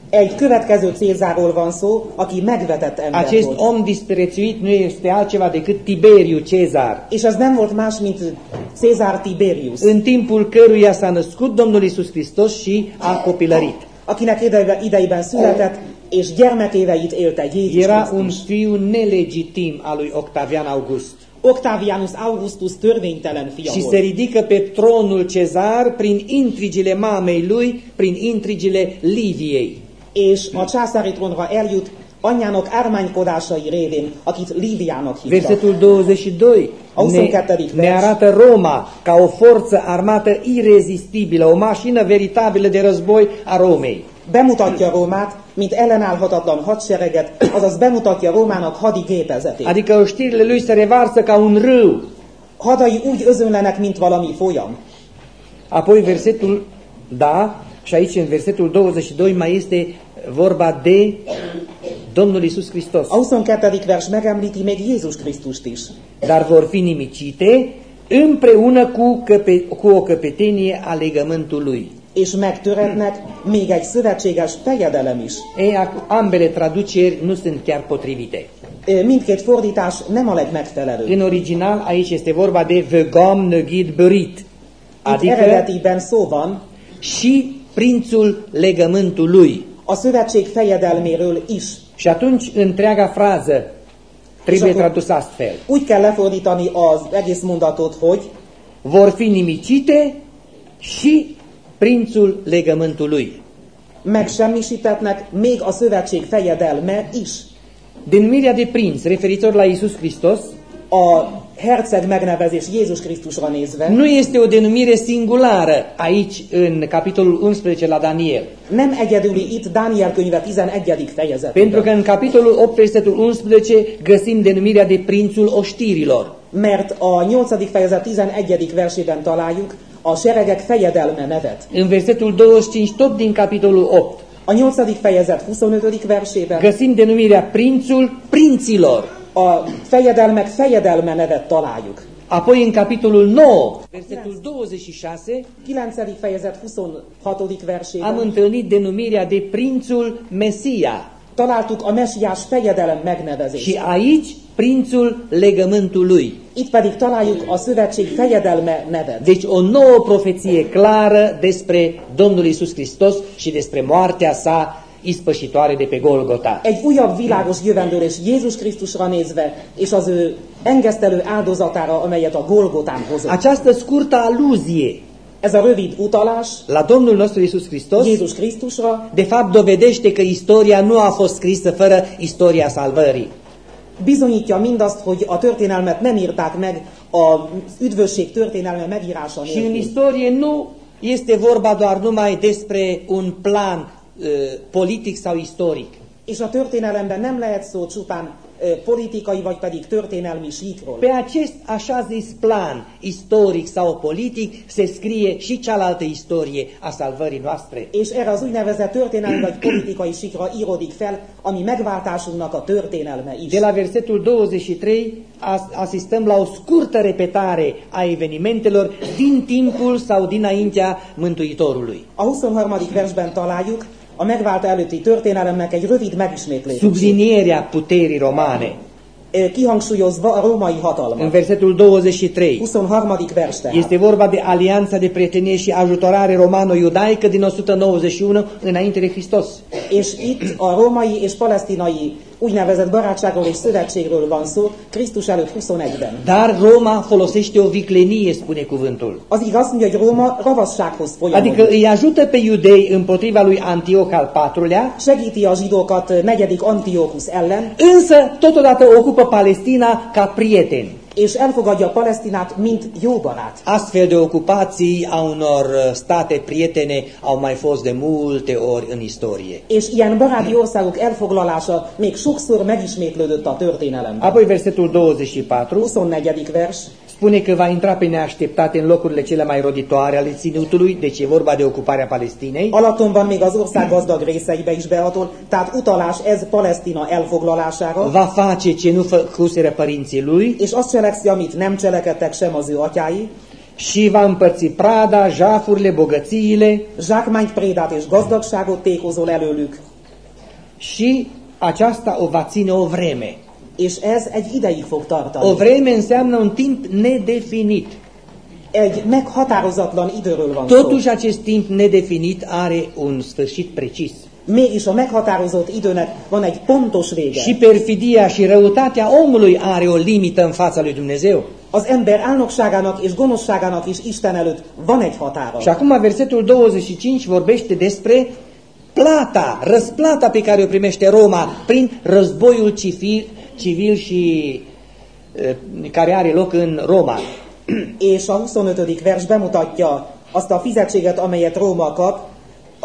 Egy következő Cézáról van szó, aki megvetett ember Acest volt. om disprețuit nu este altceva decât Tiberiu Cezar, És ez nem volt más, mint Cézár Tiberius, în timpul căruia s-a născut Domnul Isus Hristos și a copilărit. akinek idejében, idejében született, és gyermekéveit élte Jézus Era un Krisztus. fiu nelegitim al lui Octavian August Octavianus Augustus törvénytelen fia și se volt. ridică pe tronul Cezar prin intrigile mamei lui, prin intrigile Liviei. És a császári trónra eljut anyjának ármánykodásai révén, akit Líviának hívtak. Versetul 22 Au ne, sâncateric ne vers. arată Roma ca o forță armată irezistibilă, o mașină veritabilă de război a Romei. Bemutatja Rómát, mint ellenállhatatlan hadsereget, azaz bemutatja Rómának hadi gépezetét. Adică știrile lui se revarsă ca un râu. hadai úgy özönlenek, mint valami folyam. Apoi versetul, da, și aici în versetul 22 mai este vorba de Domnul Isus Hristos. A 22. vers megemlíti még Jézus Krisztust is. Dar vor fi nimicite împreună cu, căpe, cu o căpetenie a legământului. És megtöretnek még egy szövetséges fejedelem is. Ei, ac- ambele traduceri nu sunt chiar potrivite. Ö, Mindkét fordítás nem a legmegfelelőbb. În original aici este vorba de vegam năghid bărit, Itt adică eredetiben szó van și prințul legământului. a szövetség fejedelméről is. Și atunci întreaga frază trebuie tradusă astfel. Úgy kell lefordítani az egész mondatot, hogy Vor fi nimicite și prințul legământului. megsemmisítetnek még a szövetség fejedelme is. Denumirea de prinț referitor la Isus Hristos A herceg megnevezés Jézus Krisztusra nézve nu este o denumire singulară aici în capitolul 11 la Daniel. nem egyedüli itt Dániel könyve 11. Pentru că în capitolul 8, versetul 11, găsim denumirea de prințul oștirilor. Mert a 8. fejezet 11. versében találjuk a seregek fejedelme nevet. În versetul 25, tot din capitolul 8, A 8. fejezet 25. versében găsim denumirea prințul prinților. a fejedelmek fejedelme nevet találjuk. Apoi în capitolul 9, versetul 26, 9. fejezet 26. am versében întâlnit denumirea de prințul Mesia. találtuk a mesiás fejedelem megnevezést. Și aici prințul legământului. Itt pedig találjuk a szövetség fejedelme nevet. Deci o nouă profeție clară despre Domnul Isus Hristos și despre moartea sa ispășitoare de pe Golgota. Egy újabb világos jövendőlés Jézus Krisztusra nézve, és az ő engesztelő áldozatára, amelyet a Golgotán hozott. Această scurtă aluzie Ez a rövid utalás la Domnul nostru Isus Hristos Jézus Krisztusra de fapt dovedește că istoria nu a fost scrisă fără istoria salvării. Bizonyítja mindazt, hogy a történelmet nem írták meg a üdvösség történelme megírása Și în nélkül. istorie nu este vorba doar numai despre un plan uh, politic sau istoric. És a történelemben nem lehet szó csupán ö, politikai vagy pedig történelmi síkról. Pe acest așa zis plan istoric sau politic se scrie și cealaltă istorie a salvării noastre. És erre az úgynevezett történelmi vagy politikai síkra íródik fel, ami megváltásunknak a történelme is. De la versetul 23 as- asistăm la o scurtă repetare a evenimentelor din timpul sau dinaintea Mântuitorului. A 23. versben találjuk a megváltó előtti történelemnek egy rövid megismétlését, Sublinierea puterii romane. Kihangsúlyozva a római În hatalmat. versetul 23 23. vers tehát. este vorba de alianța de prietenie și ajutorare romano-iudaică din 191 înainte de Hristos. És itt a római és palesztinai úgynevezett barátságról és szövetségről van szó Krisztus előtt 21-ben. Dar Roma folosește o viclenie, spune cuvântul. Az igaz, mondja, hogy Róma ravassághoz Adică folyamodik. îi ajută pe iudei împotriva lui Antioch al IV-lea, Segíti a zsidókat ö, negyedik Antiochus ellen, însă totodată ocupă Palestina ca prieten. És elfogadja Palesztinát, mint jó barát. Astfel de ocupații a unor uh, state prietene au mai fost de multe ori în istorie. És ilyen baráti országok elfoglalása még sokszor megismétlődött a történelemben. Apoi versetul 24 24. vers. Spune că va intra pe neașteptate în locurile cele mai roditoare ale ținutului, deci e vorba de ocuparea Palestinei. Alaton van még az ország gazdag részeibe is behatol, tehát utalás ez Palesztina elfoglalására, Va face ce nu făcuseră părinții lui. És azt cselekszi, amit nem cselekedtek sem az ő atyái, și va împărți prada, jafurile, bogățiile. Zsákmányt, prédát és gazdagságot tékozol előlük, și aceasta o va ține o vreme. És ez egy ideig fog O tartani. vreme înseamnă un timp nedefinit. Egy meghatározatlan időről van szó. Totuși acest timp nedefinit are un sfârșit precis. Mégis a meghatározott időnek van egy pontos vége. Și perfidia și răutatea omului are o limită în fața lui Dumnezeu. Az ember álnokságának és gonoszságának is Isten előtt van egy határa. Și acum versetul 25 vorbește despre plata, răsplata pe care o primește Roma prin războiul civil, civil și eh, care are loc în Roma. <clears throat> És a 25. vers bemutatja azt a fizetséget, amelyet Róma kap,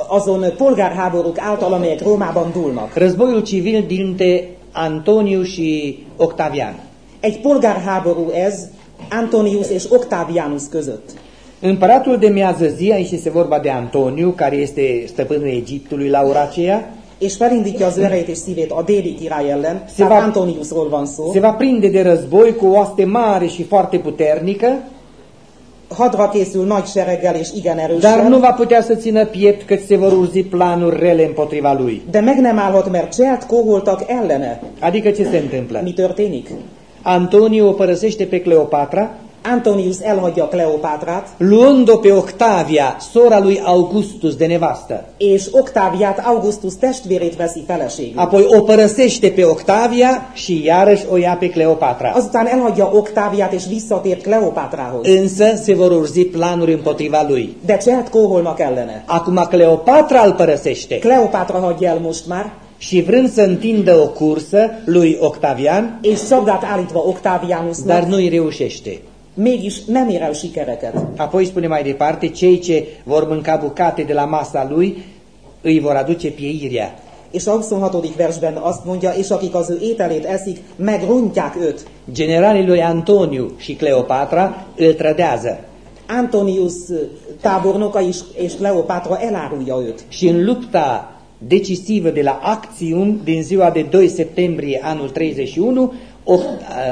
azon polgárháborúk által, amelyek Rómában dúlnak. Războiul civil dintre Antoniu și Octavian. Egy polgárháború ez Antonius és Octavianus között. Împăratul de miază zi, aici este vorba de Antoniu, care este stăpânul Egiptului la ora aceea, És felindítja az öreit és szívét a déli király ellen, Se va- Antoniusról van szó. se va prinde de război cu o oaste mare și foarte puternică, Hadra készül nagy sereggel és igen dar nu erősen, va putea să țină piept cât se vor urzi planuri rele împotriva lui. de meg nem állhat, mert cselt kóholtak ellene. Adică ce se întâmplă? Mi történik? Antoniu o părăsește pe Cleopatra, Antonius elhagyja Kleopátrát, luând-o pe Octavia, sora lui Augustus de nevastă. és Oktáviát, Augustus testvérét veszi feleségül. Apoi o părăsește pe Octavia și iarăși o ia pe Cleopatra. Azután elhagyja Oktáviát és visszatér Kleopátrához. Însă se vor urzi planuri împotriva lui. De cselt kóholnak ellene. Acum Cleopatra îl părăsește Kleopátra hagyja el most már, și vrând să întindă o cursă lui Octavian, és csapdát állítva Oktáviánusnak, dar nu îi reușește. Mégis nem ér el sikereket. Apoi spune mai departe, cei ce vor mânca bucate de la masa lui îi vor aduce pieirea. És a 26. versben azt mondja, és akik az ő ételét eszik, megrontják őt. Generalii lui Antoniu și Cleopatra îl trădează Antonius tábornoka is, és Kleopátra elárulja őt. și în lupta decisivă de la Actium din ziua de 2 septembrie anul 31, O-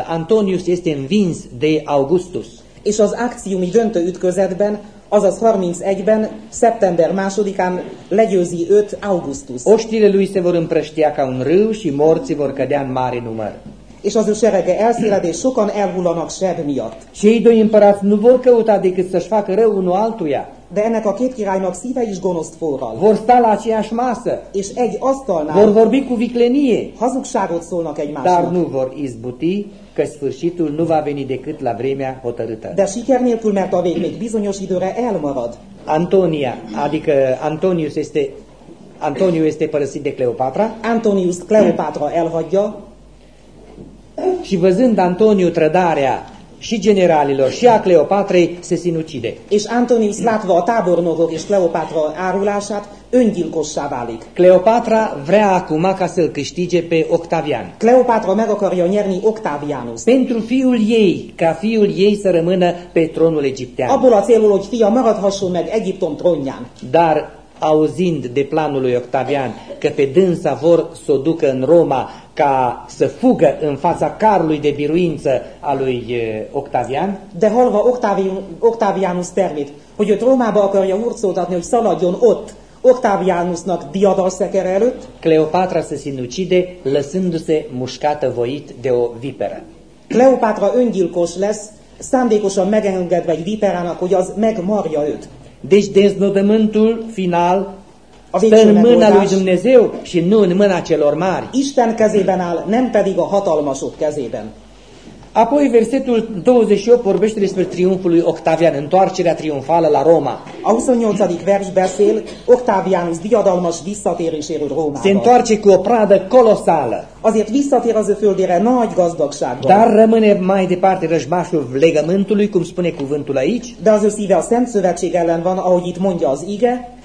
Antonius este învins de Augustus. És az akciumi döntő ütközetben, azaz 31-ben, szeptember másodikán legyőzi őt Augustus. Oștile lui se vor împrăștia ca un râu și morții vor cădea în mare număr. És az ő serege elszéled, és sokan elhullanak seb miatt. Cei doi împărați nu vor căuta decât să-și facă rău unul altuia. De ennek a két királynak szíve is gonoszt forral. Vor sta la aceeași masă, És egy vor asztalnál vorbi cu viclenie, hazugságot szólnak dar egymásnak. nu vor izbuti că sfârșitul nu va veni decât la vremea hotărâtă. De siker nélkül, mert a vég még bizonyos időre elmarad. Antonia, adică Antonius este, Antoniu este părăsit de Cleopatra Antonius Kleopátra elhagyja, și văzând Antoniu trădarea și generalilor și a Cleopatrei, se sinucide. és Antonius látva a tábornokok és Kleopátra árulását, öngyilkossá válik. Cleopatra vrea acum ca să-l câștige pe Octavian. Kleopátra meg akarja nyerni Oktáviánust. Pentru fiul ei, ca fiul ei să rămână pe tronul egiptean. Abból a célból, hogy fia maradhasson meg Egyiptom trónján. Dar auzind de planul lui Octavian că pe dânsa vor să o ducă în Roma ca să fugă în fața carului de biruință a lui eh, Octavian, De halva Octavian, Octavianus tervét, hogy őt Rómába akarja hurcoltatni, hogy szaladjon ott Octavianusnak diadalszekere előtt, Cleopatra se sinucide lăsându-se mușcată voit de o viperă. Kleopátra öngyilkos lesz, szándékosan megengedve egy viperának, hogy az megmarja őt. Deci deznodământul final A stă în mâna lui Dumnezeu și nu în mâna celor mari. Isten kezében áll, nem pedig a hatalmasok kezében. Apoi versetul 28 vorbește despre triumful lui Octavian, întoarcerea triumfală la Roma. A 28. vers beszél Octavianus diadalmas visszatéréséről Se Rómába. întoarce cu o pradă colosală, Azért visszatér az ő földére nagy gazdagsággal. dar rămâne mai departe rășmașul legământului, cum spune cuvântul aici, De az ő szíve a Szent Szövetség ellen van, ahogy itt mondja az ige,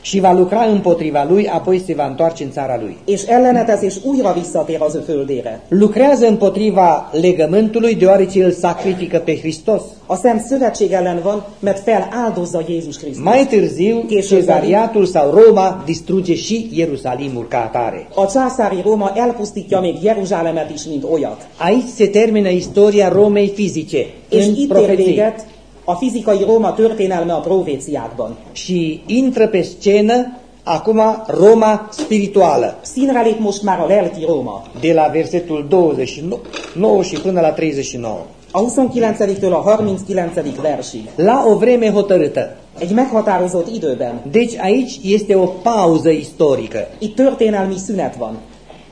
și va lucra împotriva lui, apoi se va întoarce în țara lui. és ellenetez, és újra visszatér az ő földére. Lucrează împotriva legământului deoarece îl sacrifică pe Hristos. A Szent Szövetség ellen van, mert feláldozza Jézus Krisztus. Mai târziu, Később cezariatul sau Roma distruge și Ierusalimul ca atare. A császári Róma elpusztítja még Jeruzsálemet is, mint olyat. Aici se termină istoria Romei fizice, És în itt ér profeții. véget a fizikai Róma történelme a proféciákban. Și intră pe scenă acum Roma spirituală, Színre lép most már a lelki Róma. de la versetul 29 și până la 39. A 29-től a 39. versig. La o vreme hotărâtă. Egy meghatározott időben. Deci aici este o pauză istorică Itt történelmi szünet van.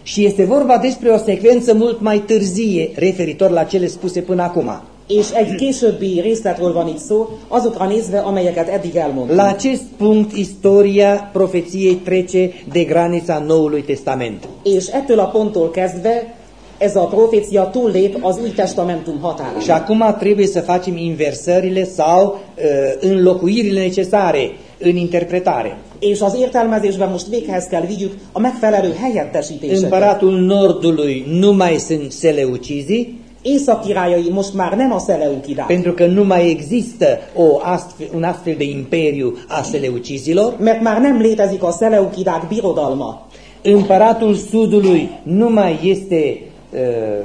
și este vorba despre o secvență mult mai târzie referitor la cele spuse până acum. És egy későbbi részletről van itt szó, azokra nézve, amelyeket eddig elmondtunk. La acest punct, istoria profeției trece de granița Noului Testament. És ettől a ponttól kezdve ez a profécia túllép az Új Testamentum Și határain. acum trebuie să facem inversările sau uh, înlocuirile necesare în interpretare. És az értelmezésben most véghez kell vigyük a megfelelő helyettesítéseket. Împăratul Nordului nu mai sunt seleucizii, Észak királyai most már nem a szeleukidák, pentru că nu mai există o astfel, un astfel de imperiu a seleucizilor, mert már nem létezik a szeleukidák birodalma. împăratul sudului nu mai este uh,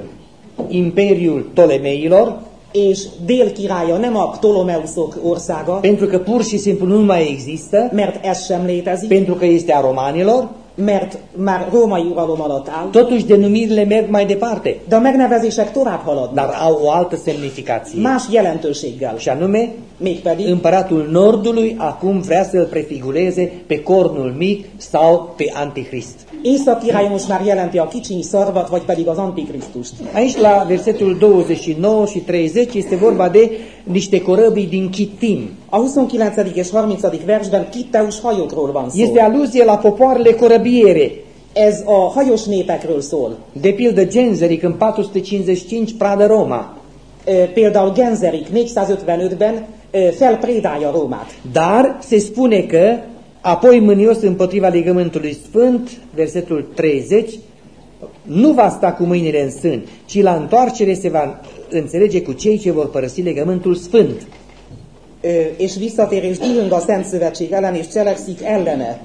imperiul Ptolemeilor, És dél királya nem a Ptolomeuszok országa, pentru că pur și simplu nu mai există, mert ez sem létezik, pentru că este a romanilor, mert már római uralom alatt áll, totuși denumirile merg mai departe, de a megnevezések tovább haladnak. dar au o altă semnificație. Más jelentőséggel. Și anume, Mégpedig împăratul Nordului acum vrea să-l prefigureze pe cornul mic sau pe Antichrist. Észak király most már jelenti a kicsiny szarvat, vagy pedig az antikrisztust. Aici, la versetul 29 și 30, este vorba de niște corăbii din Chitim. A 29. és 30. versben kitteus hajókról van szó. Este aluzie la popoarele corăbiere. Ez a hajós népekről szól. De pildă Genzeric în 455 pradă Roma. Ö, Például Genzerik 455-ben ö, felprédálja Rómát. Dar se spune că, apoi mânios împotriva legământului sfânt, versetul 30, nu va sta cu mâinile în sân, ci la întoarcere se va înțelege cu cei ce vor părăsi legământul sfânt. Ö, És visszatér és dühöng a Szent Szövetség ellen, és cselekszik ellene.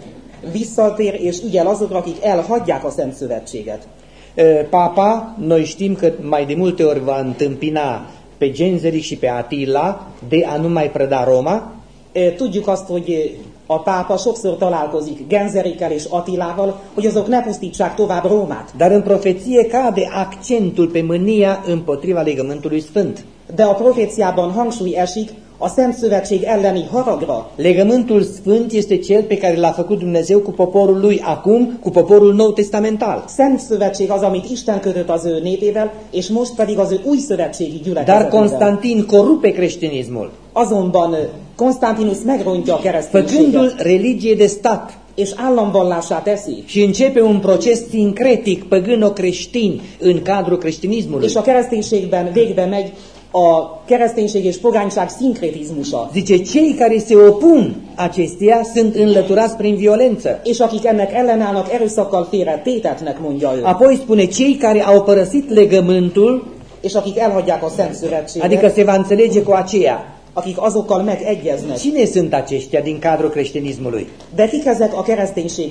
Visszatér és ügyel azokra, akik elhagyják a Szent Szövetséget. E, Papa, noi știm că mai de multe ori va întâmpina pe Genzeric și pe Atila de a nu mai prăda Roma, Ö, Tudjuk azt, hogy ö, a pápa sokszor találkozik Genzerikkel és Attilával, hogy azok ne pusztítsák tovább Rómát. dar în profeție cade accentul pe mânia împotriva legământului sfânt. De a proféciában hangsúly esik a Szent Szövetség elleni haragra. Legământul sfânt este cel pe care l-a făcut Dumnezeu cu poporul lui acum, cu poporul nou testamental. Szent Szövetség az, amit Isten kötött az ő népével, és most pedig az ő új szövetségi Dar gyülekezetével. Constantin corupe creștinismul, Azonban ö, Konstantinus megrontja a kereszténységet, făcându-l religie de stat és államvallásá teszi. și începe un proces sincretic păgâno-creștin în cadrul creștinismului. És a kereszténységben végbe megy a kereszténység és pogányság szinkretizmusa. Zice, cei care se opun acesteia sunt înlăturați prin violență. És akik ennek ellenállnak, erőszakkal félre tétetnek, mondja ő. Apoi spune, cei care au părăsit legământul, És akik elhagyják a Szent Szövetséget, adică se va înțelege cu aceea. Akik azokkal megegyeznek. Cine sunt aceștia din cadrul creștinismului? De kik ezek a kereszténység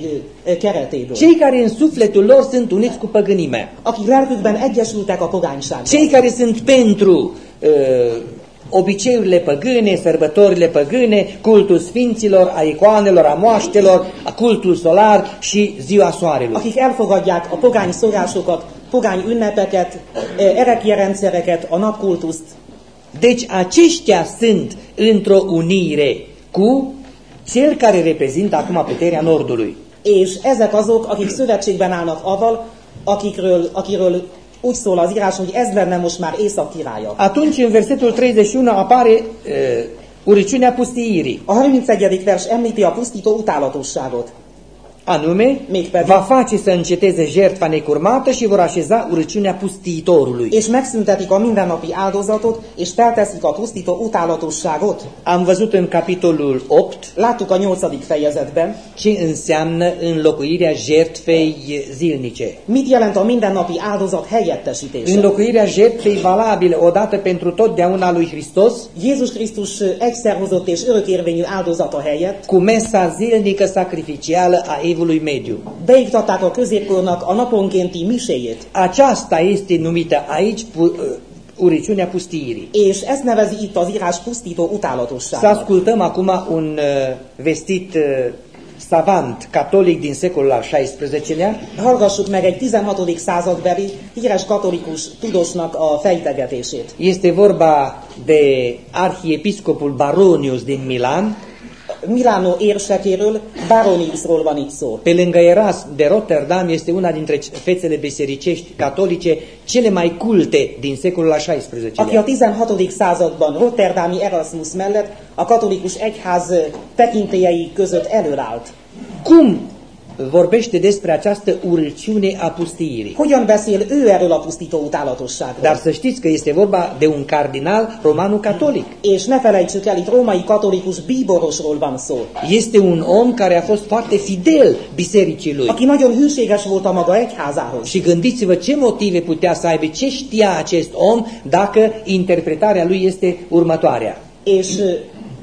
keretéből? Cei care în sufletul lor sunt uniți cu păgânimea. Akik lelkükben egyesültek a pogánysággal. Cei care sunt pentru uh, obiceiurile păgâne, sărbătorile păgâne, cultul sfinților, a icoanelor, a moaștelor, a cultul solar și ziua soarelui. Akik elfogadják a pogány szokásokat, pogány ünnepeket, ö, erekje rendszereket, a napkultuszt, Deci aceștia sunt într-o unire cu cel care reprezintă acum puterea Nordului. és ezek azok, akik szövetségben állnak avval, akikről, akiről úgy szól az írás, hogy ez lenne most már Észak királya. Atunci în versetul 31 apare uh, uriciunea pustiirii, A 31. vers említi a pusztító utálatosságot. Anume Mégpedig- va face să înceteze jertfa necurmată și vor așeza uriciunea pustiitorului. És megszüntetik a mindennapi áldozatot, és felteszik a pusztító utálatosságot. Am văzut în capitolul 8 Láttuk a 8. fejezetben, ce înseamnă înlocuirea jertfei zilnice. mit jelent a mindennapi áldozat helyettesítése. Înlocuirea jertfei valabile odată pentru totdeauna lui Hristos Jézus Krisztus egyszer hozott és örökérvényű áldozata helyett cu mesa zilnică sacrificială a evului mediu. beiktatták a középkornak a naponkénti miséjét. Aceasta este numită aici uriciunea pustiirii. És ezt nevezi itt az írás pusztító Să utálatosságnak. ascultăm acum un uh, vestit uh, savant catolic din secolul al XVI-lea, Hallgassuk meg egy 16. századbeli híres katolikus tudósnak a fejtegetését. este vorba de arhiepiscopul Baronius din Milan, Milánó érsekéről, Baroniusról van itt szó. Pe lângă Eras de Rotterdam este una dintre fețele bisericești catolice cele mai culte din secolul al aki a XVI-lea. 16. században Rotterdami Erasmus mellett a katolikus egyház tekintélyei között előállt. Cum vorbește despre această urăciune a pustiirii. Hogyan beszél ő erről a pusztító utálatosságról? Dar să știți că este vorba de un cardinal romano-catolic. És ne felejtsük el, itt római katolikus bíborosról van szó, Este un om care a fost foarte fidel bisericii lui. aki nagyon hűséges volt a maga egyházához. Și gândiți-vă ce motive putea să aibă, ce știa acest om dacă interpretarea lui este următoarea. És ö,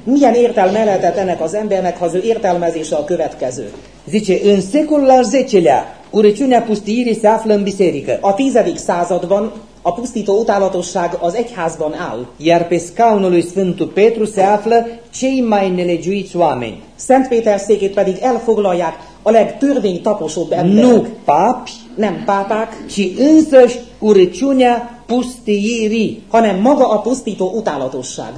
milyen értelme lehetett ennek az embernek, ha az ő értelmezése a következő. Zice, în secolul al X-lea, urăciunea pustiirii se află în biserică, A tizedik században a pusztító utálatosság az egyházban áll. iar pe scaunul lui Sfântul Petru se află cei mai nelegiuiți oameni. Szent Péter székét pedig elfoglalják a legtörvénytaposabb emberek. Nu papi, Nem pápák, ci însăși urăciunea pustiirii. hanem maga a pusztító utálatosság.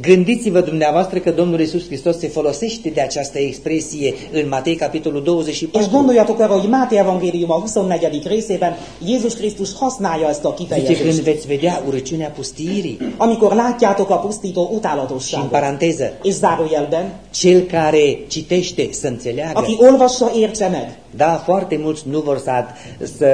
Gândiți-vă dumneavoastră că Domnul Isus Hristos se folosește de această expresie în Matei capitolul És 24. gondoljatok arra, hogy Máté evangélium a 24. részében Jézus Krisztus használja ezt a Zice când kifejezést. veți vedea urăciunea pustiirii. Amikor látjátok a pusztító Și în utálatosságot. paranteză, És zárójelben, cel care citește să înțeleagă. aki olvassa, értse meg. Da, foarte mulți nu vor să, ad- să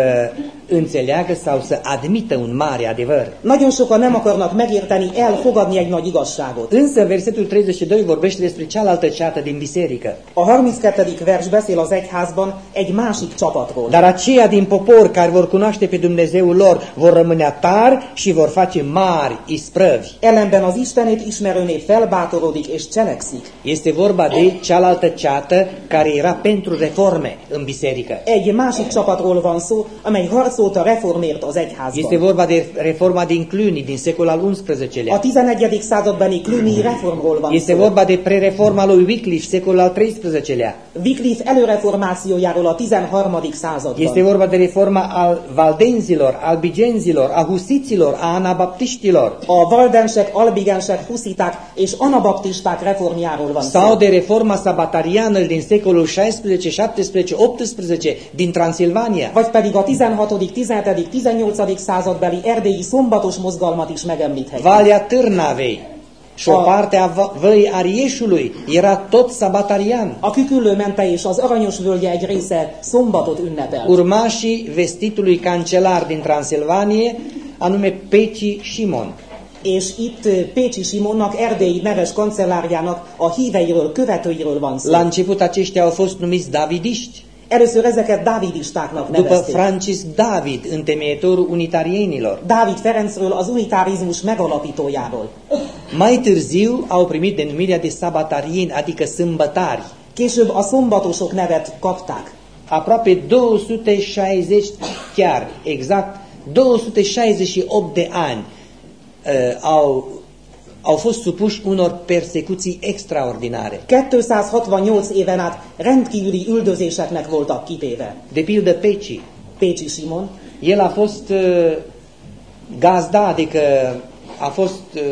înțeleagă sau să admită un mare adevăr. Nagyon sokan nem akarnak megérteni, elfogadni egy nagy igazságot. Însă versetul 32 vorbește despre cealaltă ceată din biserică. A 32. vers beszél az egyházban egy másik csapatról. Dar aceia din popor care vor cunoaște pe Dumnezeul lor vor rămâne tari și vor face mari isprăvi. Ellenben az Istenét ismerő nép felbátorodik és cselekszik. Este vorba de cealaltă ceată care era pentru reforme în biserică. Egy másik csapatról van szó, amely harcolt a reformért az Este egyházban. vorba de reforma din Cluny, din secolul al A XI-lea. 11. századbani Cluny reformról van Este szó. vorba de prereforma lui Wycliffe, secolul al XIII-lea. Wycliffe előreformációjáról a 13. Este században. vorba de reforma al valdenzilor, albigenzilor, a husiților, a anabaptiștilor. A valdensek, albigensek, husziták és anabaptisták reformjáról van Sau szó. de reforma sabatariană din secolul XVI, XVII, XVIII din Transilvania. Vagy pedig a 16., 17., 18. századbeli erdélyi szombatos mozgalmat is megemlíthetjük. Valea Târnavei și o parte a văii Arieșului era tot sabatarian. A Küküllő mente és az Aranyos völgye egy része szombatot ünnepel. Urmașii vestitului cancelar din Transilvanie, anume Peci Simon. És itt Pécsi Simonnak, erdélyi neves kancellárjának a híveiről, követőiről van szó. La început aceștia au fost numiți davidiști, Először ezeket dávidistáknak după nevezték. Francisc David, întemeietorul unitarienilor. Dávid Ferencről, az unitarizmus megalapítójáról. Mai târziu au primit denumirea de sabatarieni, adică sâmbătari. Később a szombatosok nevet kapták. Aproape 260, chiar exact 268 de ani uh, au, au fost supuși unor persecuții extraordinare. 268 éven át rendkívüli üldözéseknek voltak kitéve. De pildă Peci, Pécsi Simon, el a fost uh, gazda, adică a fost uh,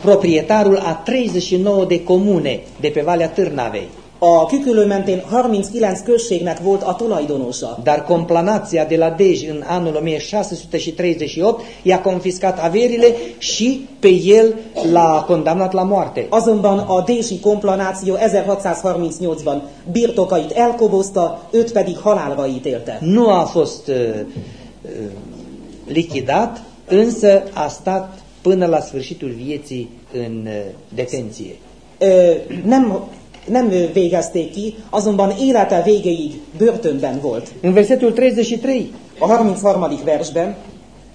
proprietarul a 39 de comune de pe Valea Târnavei. A Küküllő mentén 39 községnek volt a tulajdonosa. Dar complanația de la Dej în anul 1638 i-a confiscat averile și pe el l-a condamnat la moarte. Azonban a Dési komplanáció 1638-ban birtokait elkobozta, őt pedig halálra ítélte. Nu a fost uh, uh, lichidat, însă a stat până la sfârșitul vieții în uh, detenție. Ö, nem, nem végezték ki, azonban élete végéig börtönben volt. În versetul 33 A 33. versben,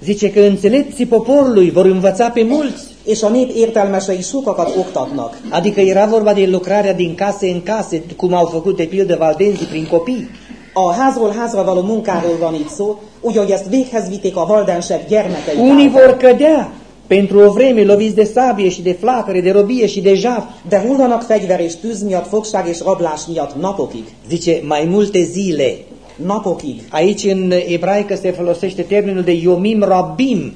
zice că înțelepții poporului vor învăța pe mulți. és a nép értelmesei sokakat oktatnak. Adică era vorba de lucrarea din case în case, cum au făcut de pildă valdenzii prin copii. A házról házra való munkáról van itt szó, úgy, hogy ezt véghez vitték a valdensek gyermekei. Unii vor cădea pentru o vreme loviți de sabie și de flacăre, de robie și de jaf. De hullanak fegyver és tűz miatt, fogság és rablás miatt napokig. Zice, mai multe zile. Napokig. Aici în ebraică se folosește termenul de yomim rabim.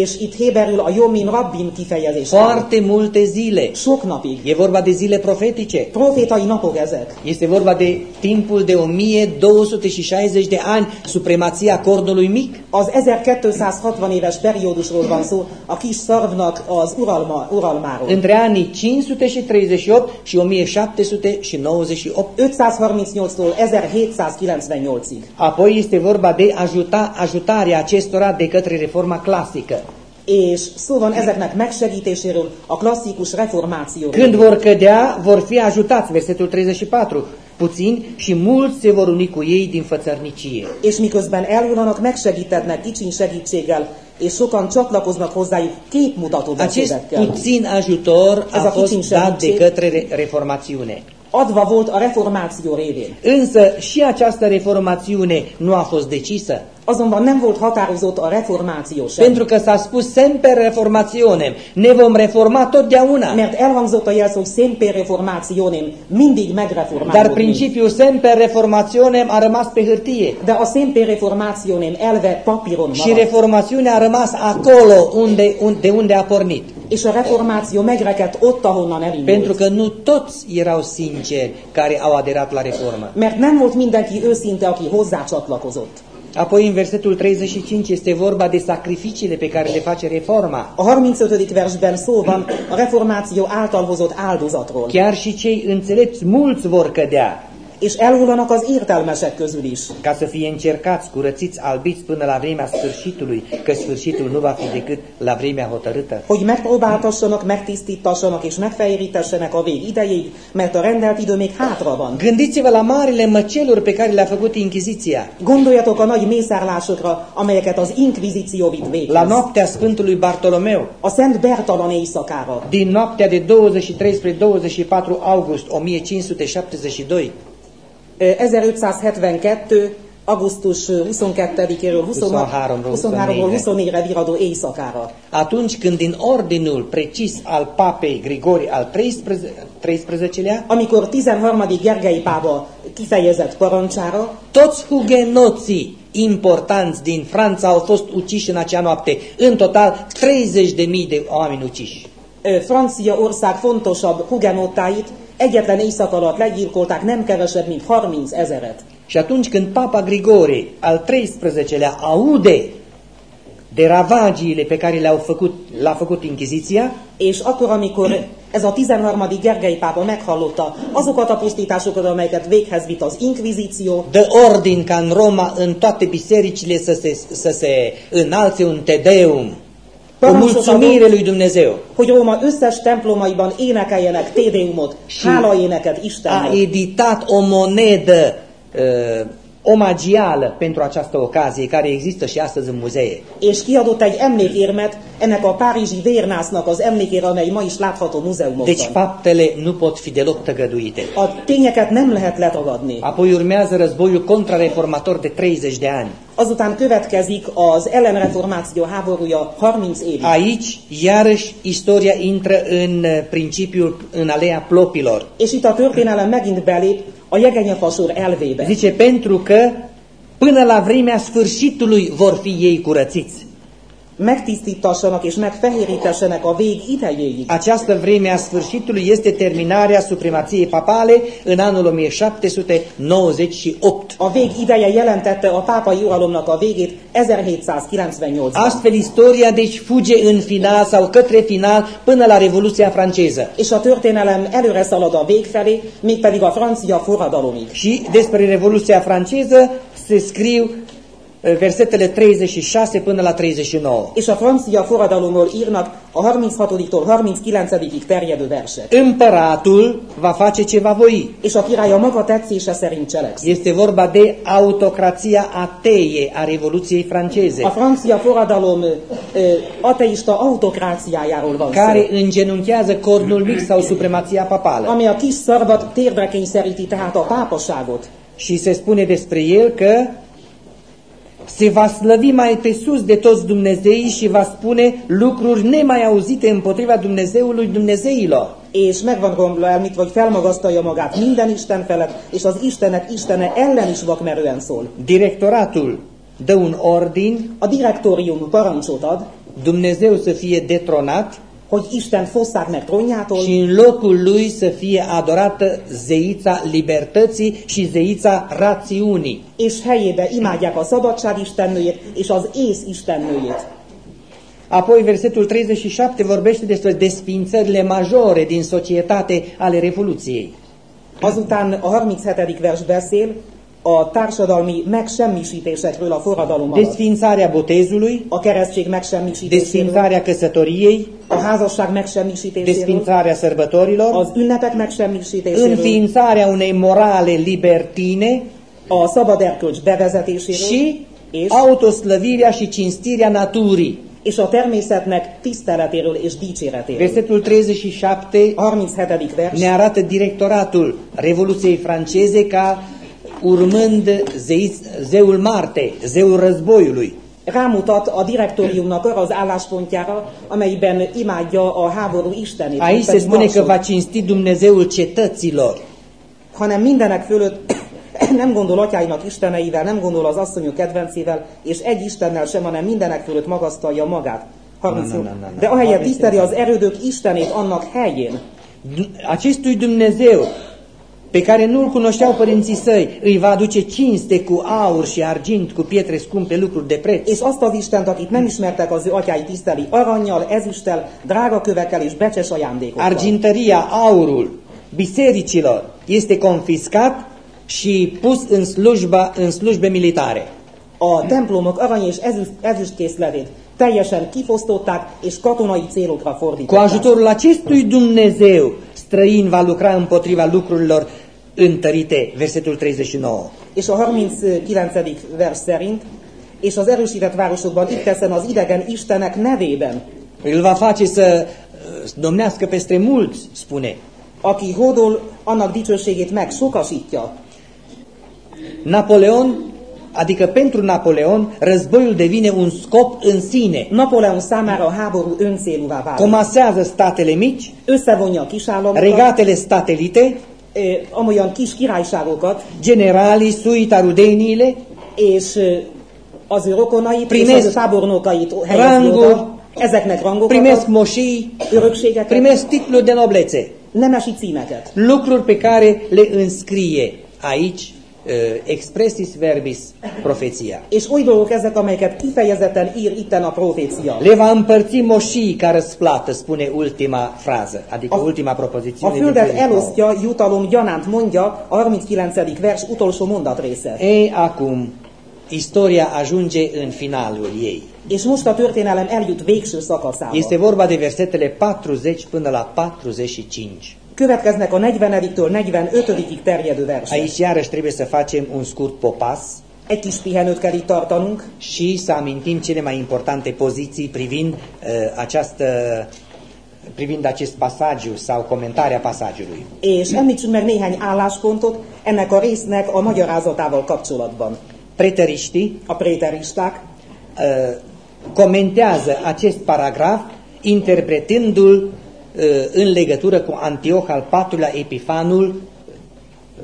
És itt Héberül a Jomim Rabbim kifejezés. Foarte multe zile. Sok napig. E vorba de zile profetice. Profétai napok ezek. Este vorba de timpul de 1260 de ani, supremația cordului mic. Az 1260 éves periódusról van szó, a kis szarvnak az uralma, uralmáról. Între anii 538 și 1798. 538-tól 1798-ig. Apoi este vorba de ajuta, ajutarea acestora de către reforma clasică. És szó van ezeknek megsegítéséről a klasszikus reformációról. Când vor cădea, vor fi ajutați, versetul 34, puțini și mulți se vor uni cu ei din fățărnicie. És miközben elvonanak, megsegítetnek kicsiny segítséggel, és sokan csatlakoznak hozzájuk képmutató Acest beszédekkel. puțin ajutor a a fost dat de către re- reformațiune. Adva volt a reformáció révén. Însă și această reformațiune nu a fost decisă. Azonban nem volt határozott a reformáció sem. Pentru că s-a spus semper reformationem, ne vom reforma totdeauna. Mert elhangzott a jelszó, semper reformációnem, mindig Dar megreformálódni. principiul semper reformationem a rămas pe hârtie. De a semper reformációnem elve papíron Și maradt. reformațiunea a rămas acolo unde, un- de unde a pornit. És a reformáció megrekedt ott, ahonnan elindult. Pentru că nu toți erau sinceri care au aderat la reformă. Mert nem volt mindenki őszinte, aki hozzácsatlakozott. Apoi în versetul 35 este vorba de sacrificiile pe care le face reforma. A 35. versben szó van a reformáció által hozott áldozatról. Chiar și cei înțelepți mulți vor cădea, És elhullanak az értelmesek közül is. ca să fie încercați, curățiți, albiți până la vremea sfârșitului, că sfârșitul nu va fi decât la vremea hotărâtă. Hogy megpróbáltassanak, megtisztítassanak és megfejrítessenek a vég idejéig, mert a rendelt idő még hátra van. Gândiți-vă la marile măceluri pe care le-a făcut Inchiziția, Gondoljatok a nagy mészárlásokra, amelyeket az inkvizíció vitt la véghez. noaptea Sfântului Bartolomeu, A Szent Bertalan éjszakára. din noaptea de 23 spre 24 august 1572, Ö, 1572. augusztus 22-éről 23-ról 23-ról 24-re viradó éjszakára. atunci când din ordinul precis al papei Grigori al 13 13-lea, Amikor 13. Gergely pápa kifejezett parancsára, toți hugenoții importanți din Franța au fost uciși în acea noapte. În total 30.000 de oameni uciși. ö, Francia ország fontosabb hugenottáit egyetlen éjszak alatt legyilkolták nem kevesebb, mint 30 ezeret. Și atunci când Papa Grigore al 13-lea aude de ravagiile pe care le-au făcut, l-a făcut Inchiziția, És akkor, amikor ez a 13. Gergely pápa meghallotta azokat a pusztításokat, amelyeket véghez vitt az inkvizíció, dă ordin ca în Roma în toate bisericile să se, să se înalțe un tedeum cu mulțumire lui Dumnezeu. hogy Róma összes templomaiban énekeljenek tédeumot, hálaéneket a Istennek. editat o monedă uh, omagială pentru această ocazie, care există și astăzi în muzee. És kiadott egy emlékérmet ennek a párizsi vérnásznak az emlékére, amely ma is látható Deci múzeumokban. faptele nu pot fi deloc tăgăduite. A tényeket nem lehet letagadni. Apoi urmează războiul contrareformator de 30 de ani. Azután következik az ellenreformáció háborúja 30 évig. Aici, iarăși, istoria intră în uh, principiul, în alea plopilor. És itt a történelem megint belép a jegenyefasor elvébe. Zice, pentru că până la vremea sfârșitului vor fi ei curățiți. Megtisztítassanak és megfehérítessenek a vég idejéig. Această vreme a sfârșitului este terminarea supremației papale în anul 1798. A vég ideje jelentette a pápai uralomnak a végét 1798-ban. Astfel, istoria deci fuge în final sau către final până la Revoluția franceză. És a történelem előre szalad a vég felé, mégpedig a francia forradalomig. Și despre Revoluția franceză se scriu versetele 36 până la 39. És a francia forradalomról írnak a 36-tól 39-ig terjedő versek. Împăratul va face ce va voi. És a király a maga tetszése szerint cselekszik. Este vorba de autocrația ateie a Revoluției franceze, A francia forradalom ö, ateista autokráciájáról van care szó, îngenunchează cornul mic sau supremația papală. ami a kis szarvat térdre kényszeríti tehát a pápaságot. Și se spune despre el că se va slăvi mai pe sus de toți Dumnezeii și va spune lucruri nemai auzite împotriva Dumnezeului Dumnezeilor. És megvan romlva említve, hogy felmagasztalja magát minden Isten felett, és az Istenek Istene ellen is vakmerően szól. Directoratul dă un ordin, A direktórium parancsot ad, Dumnezeu să fie detronat hogy Isten fosszák meg trónjától, și în locul lui să fie adorată zeița libertății și zeița rațiunii. és helyébe imádják a szabadság istennőjét és az ész istennőjét. Apoi versetul 37 vorbește despre desfințările majore din societate ale Revoluției. Azután a 37. vers beszél a társadalmi megsemmisítésekről a forradalom alatt. Desfințarea botezului, A keresztség megsemmisítéséről, desfințarea căsătoriei, a házasság megsemmisítéséről, desfințarea sărbătorilor, az ünnepek megsemmisítéséről, înființarea unei morale libertine a szabad erkölcs bevezetéséről, și és, autoslăvirea și cinstirea naturii. és a természetnek tiszteletéről és dicséretéről. Versetul 37 A 37. vers ne arată directoratul Revoluției franceze ca urmând zeiț, zeul Marte, zeul războiului. rámutat a direktóriumnak arra az álláspontjára, amelyben imádja a háború istenét. Aici se spune că va cinsti Dumnezeul cetăților. hanem mindenek fölött <coughs> nem gondol atyáinak isteneivel, nem gondol az asszonyok kedvencével, és egy Istennel sem, hanem mindenek fölött magasztalja magát. 30 Na, na, na, na, na. De ahelyett 30 tiszteli az erődök Istenét annak helyén, Acestui Dumnezeu pe care nu-l cunoșteau părinții săi, îi va aduce cinste cu aur și argint, cu pietre scumpe, lucruri de preț. és azt az Istent, akit nem ismertek, az ő atyái tiszteli aranyjal, ezüsttel, drága kövekkel és becses ajándékokkal. Argintăria, aurul bisericilor este confiscat și pus în slujba, în slujbe militare. A templomok arany és ezüst, ezüstkészletét teljesen kifosztották, és katonai célokra Cu fordították. ajutorul acestui Dumnezeu, străin va lucra împotriva lucrurilor întărite, versetul 39. És a 39. vers szerint, és az erősített városokban itt az idegen istenek nevében, Îl va face să uh, domnească peste mulți, spune. aki hódol, annak dicsőségét meg sokasítja. Napoleon, adică pentru Napoleon, războiul devine un scop în sine. Napóleon számára a háború öncélúvá válik. Comasează statele mici, Összevonja a kisállamokat, regatele satelite, ö, amolyan kis királyságokat, generalii, suita, rudeniile, és az ő rokonait, és Primesc az ő tábornokait rangul. Ezeknek rangokat, primesc moșii, örökségeket, primesc titluri de noblețe. nemesi címeket. Lucruri pe care le înscrie aici expressis verbis profeția. És oly dolgok ezek, amelyeket kifejezetten ír itten a profécia. Le va împărți moșii ca răsplată, spune ultima frază, adică A- ultima A propozițiune. din földet 39. elosztja jutalom gyanánt mondja a 39. vers utolsó mondatrésze. Ei, acum, istoria ajunge în finalul ei. És most a történelem eljut végső szakaszába. Este vorba de versetele 40 până la 45. Következnek a 40-től 45-ig terjedő versek. Aici iarăși trebuie să facem un scurt popas Egy kis pihenőt kell itt tartanunk, și să amintim cele mai importante poziții privind uh, această privind acest pasaj sau comentarea pasajului. és említsünk meg néhány álláspontot ennek a résznek a magyarázatával kapcsolatban. Preteriștii A préteristák uh, comentează acest paragraf interpretându-l în legătură cu Antioch al patrulea Epifanul,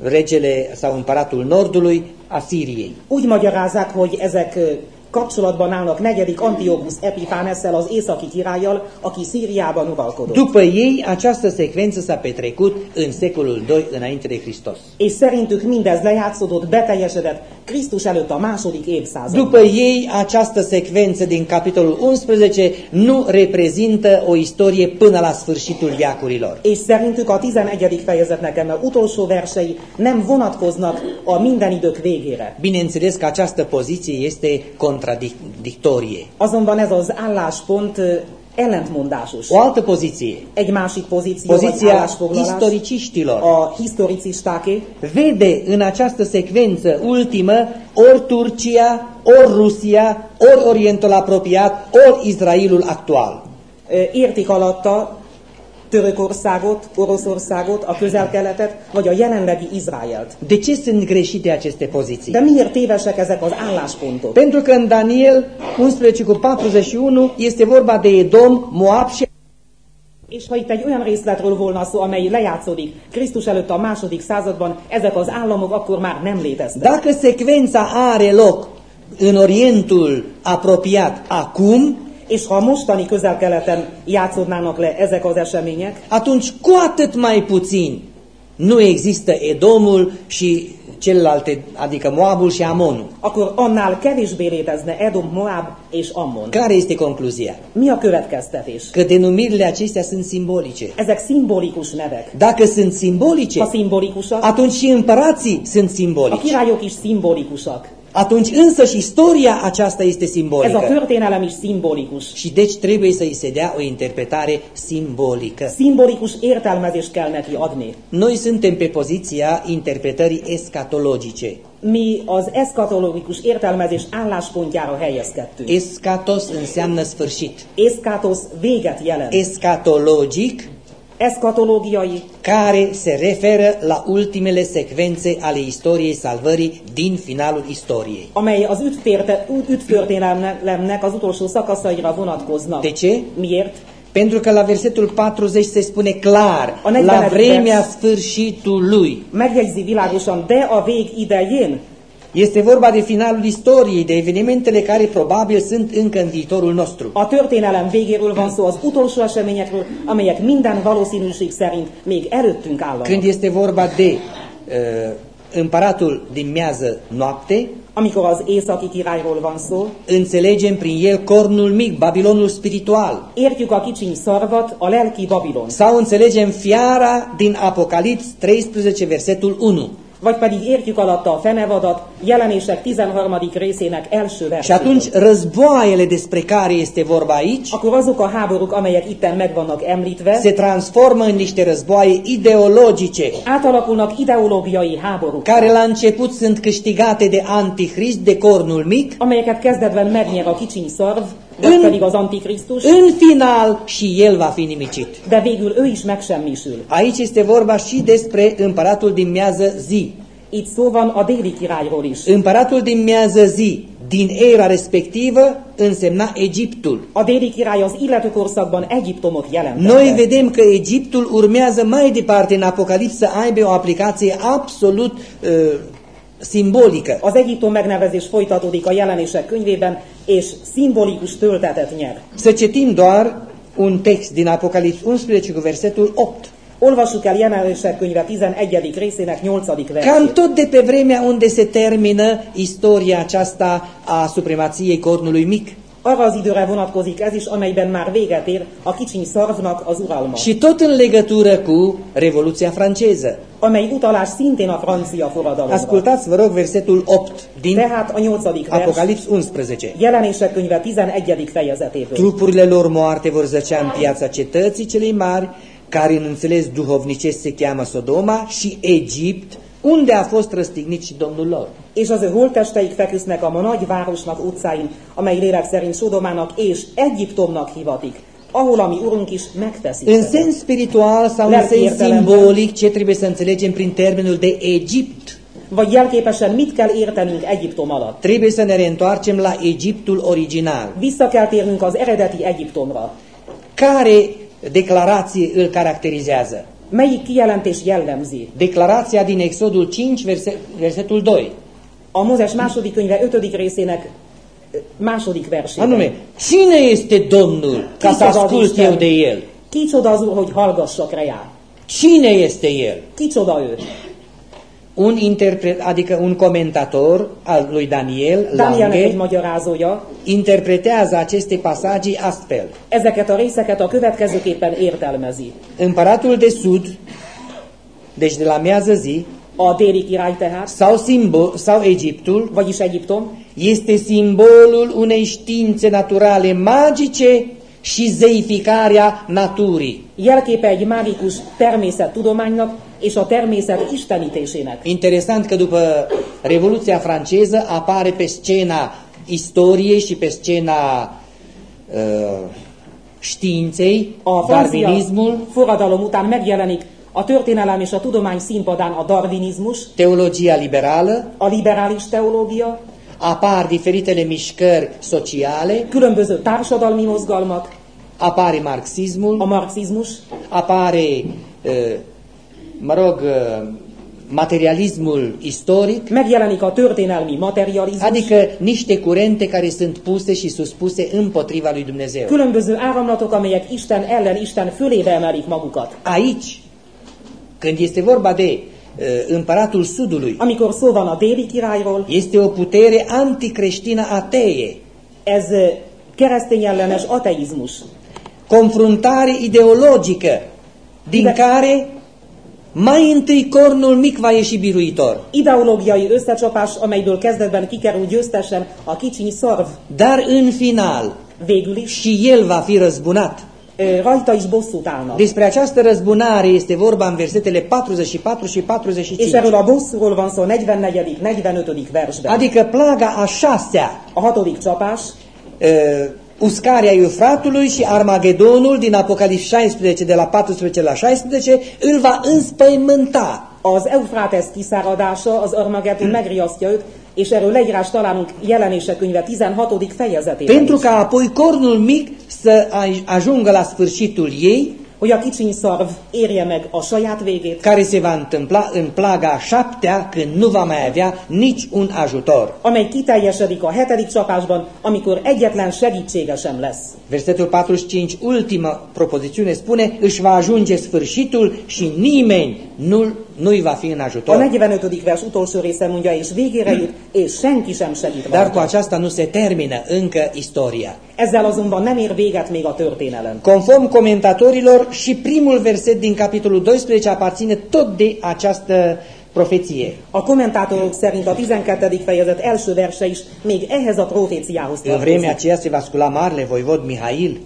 regele sau împăratul Nordului, a Siriei. úgy magyarázzák, hogy ezek ö, kapcsolatban állnak negyedik Antiochus Epipánesszel, az északi királlyal, aki Szíriában uralkodott. După ei, această secvență s-a petrecut în secolul II înainte de Hristos. És szerintük mindez lejátszódott, beteljesedett Krisztus előtt a második évszázadban. După ei, această secvență din capitolul 11 nu reprezintă o istorie până la sfârșitul viacurilor. És szerintük a 11. fejezetnek eme utolsó versei nem vonatkoznak a minden idők végére. Bineînțeles că această poziție este contradictorie. Azonban ez az álláspont ö, ellentmondásos. O altă poziție, Egy másik pozíció, vagy poziția állásfoglalás istoriciștilor, a historicistáké, vede în această secvență ultimă ori Turcia, ori Rusia, ori Orientul apropiat, ori Israelul actual. Ö, értik alatta Törökországot, Oroszországot, a közel-keletet, vagy a jelenlegi Izraelt. De ce sunt greșite aceste poziții? De miért tévesek ezek az álláspontok? Pentru că în Daniel 11 cu 41 este vorba de Edom, Moab și És ha itt egy olyan részletről volna szó, amely lejátszódik Krisztus előtt a második században, ezek az államok akkor már nem léteztek. Dacă secvența are loc în Orientul apropiat acum, És ha a mostani közel-keleten játszódnának le ezek az események, atunci cu atât mai puțin nu există Edomul și celelalte, adică Moabul și Amonul. akkor annál kevésbé létezne Edom, Moab és Ammon. Care este concluzia? Mi a következtetés? Că denumirile acestea sunt simbolice. Ezek szimbolikus nevek. Dacă sunt simbolice, Ha szimbolikusak, atunci și împărații sunt a simbolici. királyok is szimbolikusak. Atunci însă și istoria aceasta este Ez a simbolică. történelem is szimbolikus. Și deci trebuie să îi se dea o interpretare simbolică. Szimbolikus értelmezést kell neki adni. Noi suntem pe poziția interpretării escatologice. Mi az eszkatológikus értelmezés álláspontjára helyezkedtünk. Escatos înseamnă sfârșit. Eszkátosz véget jelent. Escatologic, Eszkatológiai, care se referă la ultimele secvențe ale istoriei salvării din finalul istoriei. amely az üttérte, üttörténelemnek az utolsó szakaszaira vonatkoznak. De ce? Miért? Pentru că la versetul 40 se spune clar, A la 40 vremea vers. sfârșitului. Megjegyzi világosan, de a vég idején. Este vorba de finalul istoriei, de evenimentele care probabil sunt încă în viitorul nostru. A történelem végéről van szó, az utolsó eseményekről, amelyek minden valószínűség szerint még előttünk állnak. Când este vorba de uh, împăratul din miază noapte, Amikor az északi királyról van szó, înțelegem prin el cornul mic, Babilonul spiritual. értjük a kicsiny szarvat, a lelki Babilon. Sau înțelegem fiara din Apocalips 13, versetul 1. Vagy pedig értjük alatta a fenevadat, jelenések 13. részének első Și atunci versét. războaiele despre care este vorba aici Akkor azok a háborúk, amelyek itten meg vannak említve, se transformă în niște războaie ideologice átalakulnak ideológiai háborúk, care la început sunt câștigate de antichrist, de cornul mic, amelyeket kezdetben megnyer a kicsiny szarv, vagy Ön- pedig az antikrisztus, în final și el va fi nimicit. de végül ő is megsemmisül. Aici este vorba și despre împăratul din miază zi. Itt szó van a déli királyról is. Împăratul din miază zi, din era respectivă, însemna Egiptul. A déli király az illető korszakban Egyiptomot Noi jelentette. vedem că Egiptul urmează mai departe în Apocalips să aibă o aplicație absolut uh, simbolică. Az Egyiptom megnevezés folytatódik a jelenések könyvében, és szimbolikus töltetet nyer. Să citim doar un text din Apocalips 11 cu versetul 8. Olvassuk el jelenések könyve 11. részének 8. Cam versét. tot de pe vremea unde se termină istoria aceasta a supremației cornului mic. Arra az időre vonatkozik ez is, amelyben már véget ér a kicsiny szarvnak az uralma, Și tot în legătură cu Revoluția franceză. amely utalás szintén a francia forradalomra. Ascultați, vă rog, versetul 8 din Tehát a 8. vers, Apocalips 11. jelenések könyve 11. fejezetéből. Trupurile lor moarte vor zăcea în piața cetății celei mari, care în înțeles duhovnicesc se cheamă Sodoma și Egipt, unde a fost răstignit și Domnul lor. És az ő holttesteik feküsznek a ma nagy városnak utcáin, amely lélek szerint Sodomának és Egyiptomnak hivatik, ahol a mi urunk is megteszik. În sens spiritual sau în sens simbolic, ce trebuie să înțelegem prin termenul de Egipt? Vagy jelképesen mit kell értenünk Egyiptom alatt? Trebuie să ne reîntoarcem la Egiptul original. Vissza kell térnünk az eredeti Egyiptomra. Care declarație îl caracterizează? Melyik kijelentés jellemzi? Declarația din Exodul 5, verse, versetul 2. A Mózes második könyve ötödik részének második versében. Anume, cine este Domnul ca să ascult eu de El? Kicsoda az Úr, hogy hallgassak rá? Cine este El? Kicsoda ő? Un interpret, adică un comentator al lui Daniel, Danielnek egy Lange, magyarázója interpretează aceste pasaje astfel. ezeket a részeket a következőképpen értelmezi. Împăratul de sud, deci de la miază zi, A déli király tehát, sau, simbol, sau Egiptul, vagyis Egyiptom, este simbolul unei științe naturale magice și zeificarea naturii. jelképe egy mágikus természettudománynak és a természet istenítésének. Interesant că după Revoluția franceză apare pe scena istoriei și pe scena uh, științei, A francia darwinismul, forradalom után megjelenik a történelem és a tudomány színpadán a darwinizmus, teologia liberală, a liberális teológia, apar diferitele mișcări sociale, különböző társadalmi mozgalmak, apare marxismul, a marxizmus, apare, uh, mă rog, uh, materialismul istoric, megjelenik a történelmi materializmus, adică niște curente care sunt puse și suspuse împotriva lui Dumnezeu. különböző áramlatok, amelyek Isten ellen, Isten fölébe emelik magukat. Aici, când este vorba de uh, împăratul Sudului, Amikor szó van a déli királyról, este o putere anticreștină atee, ez ö, keresztény ellenes ateizmus. confruntare ideologică, din De- care mai întâi cornul mic va ieși biruitor. Ideológiai összecsapás, amelyből kezdetben kikerül győztesen a kicsiny szarv. Dar în final, Végül is și el va fi răzbunat. Ö, rajta is bosszút állnak. Despre această răzbunare este vorba în versetele 44 și És 45. erről a bosszúról van szó 44. 45. versben. Adică plaga a șasea, A hatodik csapás, uh, uscarea Eufratului și Armagedonul din Apocalips 16 de la 14 la 16 îl va înspăimânta. az Eufrates kiszáradása, az Armageddon megriasztja őt, és erről leírás találunk jelenések könyve 16. fejezetében. Pentru is. ca apoi cornul mic să aj- ajungă la sfârșitul ei, Hogy a kicsiny szarv érje meg a saját végét, care se va întâmpla în plaga a șaptea, când nu va mai avea nici un ajutor. amely kiteljesedik a hetedik csapásban, amikor egyetlen segítsége sem lesz. Versetul 45, ultima propozițiune, spune, își va ajunge sfârșitul și nimeni nu, nu-i va fi în A ajutor. 45. vers utolsó része mondja, és végére jut, és senki sem segít Dar cu aceasta nu se termină încă istoria. Ezzel azonban nem ér véget még a történelem. Conform comentatorilor, și primul verset din capitolul 12 aparține tot de această profeție. A kommentátorok szerint a 12. fejezet első verse is még ehhez a proféciához În vremea tartozik. aceea se va scula marele voivod Mihail,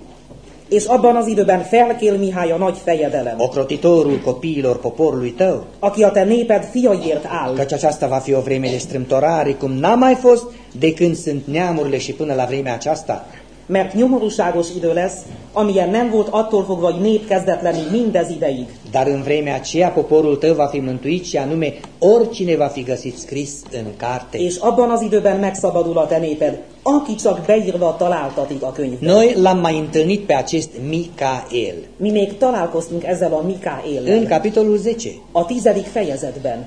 És abban az időben felkél Mihály a nagy fejedelem, ocrotitorul copiilor poporului tău, aki a te néped fiaiért áll. căci aceasta va fi o vreme de strâmtorare, cum n-a mai fost de când sunt neamurile și până la vremea aceasta. Mert nyomorúságos idő lesz, amilyen nem volt attól fogva, hogy nép kezdetlenig mindez ideig. Dar în vremea aceea poporul tău va fi mântuit și anume oricine va fi găsit scris în carte. És abban az időben megszabadul a te néped, aki csak beírva találtatik a könyvben. Noi l-am mai întâlnit pe acest Micael Mi még találkoztunk ezzel a în Mikáéllel. capitolul 10. A tizedik fejezetben,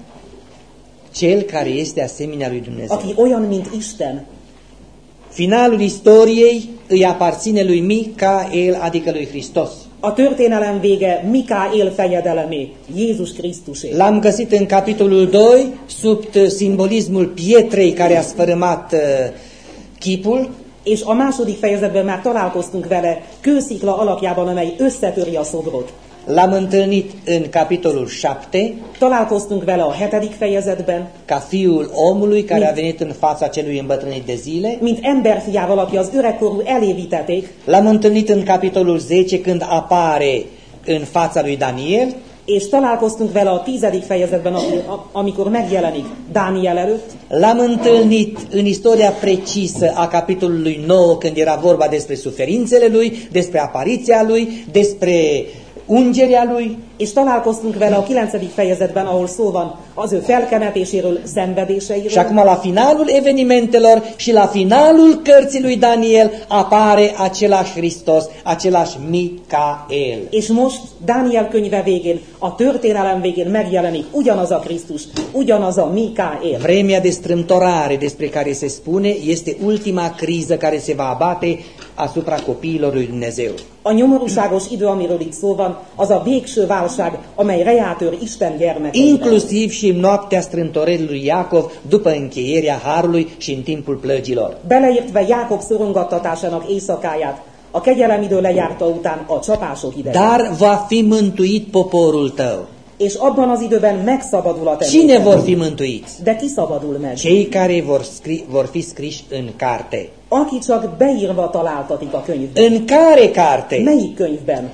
Cel care este asemenea lui Dumnezeu. aki olyan, mint Isten. Finalul istoriei îi aparține lui Micael, adică lui Hristos. A történelem vége Mikáél fejedelemé, Jézus Krisztusé. L-am găsit în capitolul 2 sub simbolismul pietrei care a sfărâmat uh, chipul És a második fejezetben már találkoztunk vele kőszikla alapjában, amely összetöri a szobrot. L-am întâlnit în capitolul 7 Találkoztunk vele a hetedik fejezetben, ca fiul omului care a venit în fața celui îmbătrânit de zile. mint emberfiával, aki az öregkorú elévítették, L-am întâlnit în capitolul 10 când apare în fața lui Daniel. és találkoztunk vele a tizedik fejezetben, ami- a- amikor megjelenik Dániel előtt, L-am întâlnit în istoria precisă a capitolului 9 când era vorba despre suferințele lui, despre apariția lui, despre ungerea lui. És találkoztunk vele a kilencedik fejezetben, ahol szó van az ő felkenetéséről, Și szenvedéseiről, acum la finalul evenimentelor și la finalul cărții lui Daniel apare același Hristos, același Micael. és most Dániel könyve végén, a történelem végén megjelenik ugyanaz a Krisztus, ugyanaz a Mikáél. Vremea de strâmtorare despre care se spune este ultima criză care se va abate asupra copiilor lui Dumnezeu. A nyomorúságos idő, amiről itt szó van, az a végső válság, amely rejátör Isten gyermekeire. Inclusiv și în noaptea strâmtorării lui Iacov după încheierea Harului și în timpul plăgilor. Beleértve Jákob szorongattatásának éjszakáját, a kegyelem idő lejárta után a csapások ideje. Dar va fi mântuit poporul tău. És abban az időben megszabadul a te Cine vor fi mântuiți? De ki szabadul meg? Cei care vor, scri, vor fi scriși în carte. Aki csak beírva találtatik a könyvben. În care carte? Melyik könyvben?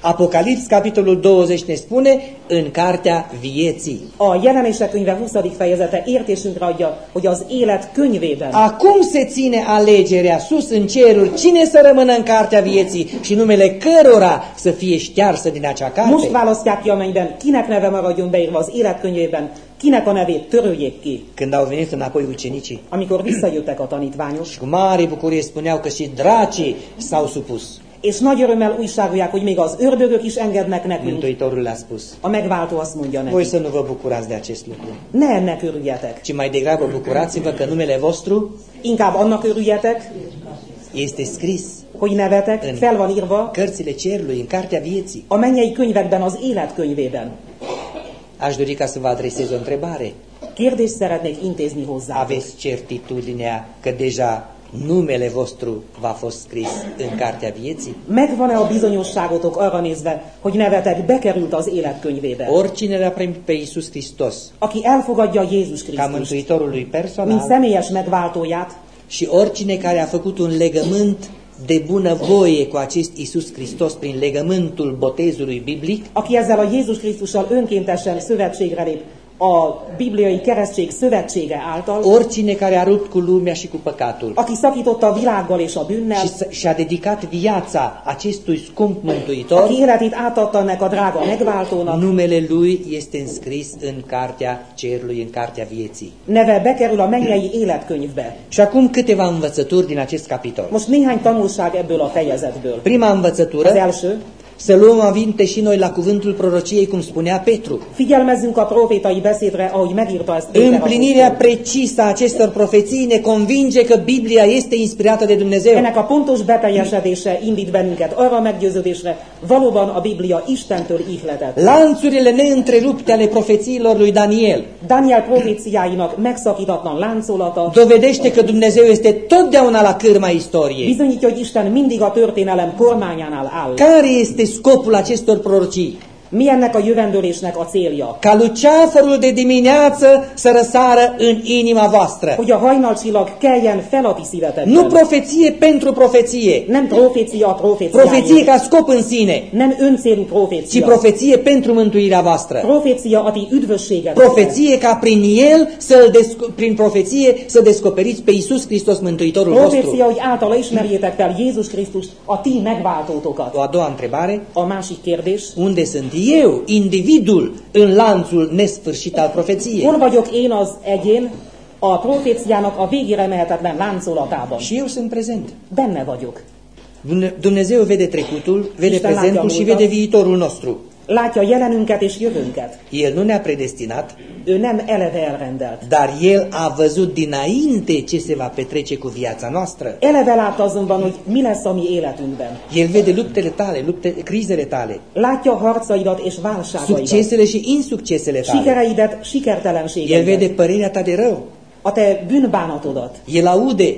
Apocalips, capitolul 20 ne spune, în cartea vieții. A jelenések könyve 20. fejezete értésünkre adja, hogy az élet könyvében. Acum se ține alegerea sus în ceruri, cine să rămână în cartea vieții și numele cărora să fie ștearsă din acea Most carte. választják ki a mennyben, kinek neve maradjon beírva az életkönyvében, kinek a nevét töröljék ki. Când au venit înapoi ucenicii Amikor visszajöttek a tanítványok, și cu mare bucurie spuneau că și dracii s-au supus. És nagy örömmel újságolják, hogy még az ördögök is engednek nekünk. Mântuitorul le-a spus. A megváltó azt mondja Voi nekik. să nu vă bucurați de acest lucru, Ne ennek örüljetek. ci mai degrabă bucurați-vă că numele vostru Inkább annak örüljetek, este scris hogy nevetek Ön. fel van írva cărțile cerului, în cartea vieții. a mennyei könyvekben, az élet könyvében. Aș dori ca să vă adresez o întrebare. Kérdést szeretnék intézni hozzá. Aveți certitudinea că deja numele vostru va fost scris în cartea vieții? Megvan-e a bizonyosságotok arra nézve, hogy nevetek bekerült az életkönyvébe? Oricine l-a primit pe Iisus Hristos Aki elfogadja Jézus ca Krisztust, Mântuitorul lui mint personal személyes megváltóját, și oricine care a făcut un legământ de bunăvoie cu acest Iisus Hristos prin legământul botezului biblic, aki ezzel a Jézus Krisztussal önkéntesen szövetségre lép, a bibliai keresztség szövetsége által, oricine care a rupt cu lumea și cu păcatul aki szakította a világgal és a bűnnel, și s- și-a dedicat viața acestui scump mântuitor, aki életét átadta ennek a drága megváltónak, numele lui este înscris în cartea cerului, în cartea vieții. neve bekerül a mennyei életkönyvbe. Și acum câteva învățături din acest capitol. Most néhány tanulság ebből a fejezetből. Prima Az învățătură, első, să luăm aminte și noi la cuvântul prorociei, cum spunea Petru. figyelmezzünk a profétai beszédre, ahogy megírta ezt Péter Împlinirea apostol. precisă a acestor profeții ne convinge că Biblia este inspirată de Dumnezeu. Ennek a pontos beteljesedése indít bennünket arra a meggyőződésre, valóban a Biblia Istentől ihletett. Lanțurile neîntrerupte ale profețiilor lui Daniel Daniel proféciáinak megszakítatlan láncolata dovedește că Dumnezeu este totdeauna la cârma istoriei. bizonyítja, hogy Isten mindig a történelem kormányánál áll. Care este scopul acestor prorocii? Mi ennek a jövendőlésnek a célja? Ca luceafărul de dimineață să răsară în inima voastră. Hogy a hajnalcsillag keljen fel a ti Nu szívetekben. profeție pentru profeție, Nem profécia a profeție proféciáért, ca scop în sine, nem öncélú ci profécia. profeție pentru mântuirea voastră. Profécia a ti üdvösséget. Profeție ca prin el, să desco- prin profeție, să descoperiți pe Iisus Hristos Mântuitorul Profécia, vostru. hogy általa ismerjétek fel Jézus Krisztust, a ti megváltótokat. O a doua întrebare, A másik kérdés, unde sunt eu, individul, în lanțul nesfârșit al profeției? hol vagyok én az egyén a proféciának a végére mehetetlen láncolatában? Și eu sunt prezent. Benne vagyok. Dune- Dumnezeu vede trecutul, vede Isten prezentul látja și múltat. vede viitorul nostru. Látja jelenünket és jövőnket. El nu ne-a predestinat, Ő nem eleve elrendelt. dar El a văzut dinainte ce se va petrece cu viața noastră. Eleve látta azonban, hogy mi lesz a mi életünkben. El vede luptele tale, lupte, crizele tale, Látja harcaidat és válságaidat. succesele și insuccesele tale. Sikereidet, El sikertelenségeidet. vede părerea ta de rău. A te bűnbánatodat. El aude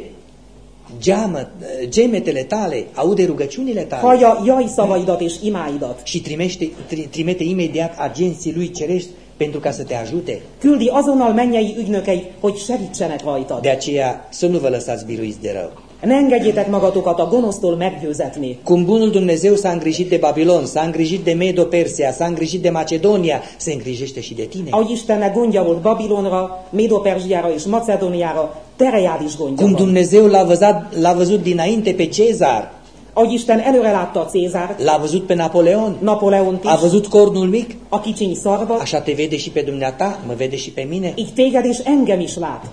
geamă, gemetele tale, aude rugăciunile tale Hallja jaj szavaidat és imáidat. și trimește, tri, trimite imediat agenții lui cerești pentru ca să te ajute. Küldi azonnal mennyei ügynökei, hogy segítsenek rajtad. De aceea să nu vă lăsați biruiți de rău. Ne engedjétek magatokat a gonosztól meggyőzetni. Cum bunul Dumnezeu s-a îngrijit de Babilon, s-a îngrijit de Medo-Persia, s-a îngrijit de Macedonia, se îngrijește și de tine. Ahogy Istennek gondja volt Babilonra, Médo-Perzsiára és Macedóniára, terejád is gondja Cum van. Dumnezeu l-a văzut, l-a văzut dinainte pe Cezar, Ahogy Isten előre látta a Cézárt, l-a văzut pe Napoleon, Napoleont a is, văzut cornul mic, a kicsiny szarvat, așa te vede și pe dumneata, mă vede și pe mine. így téged és engem is lát.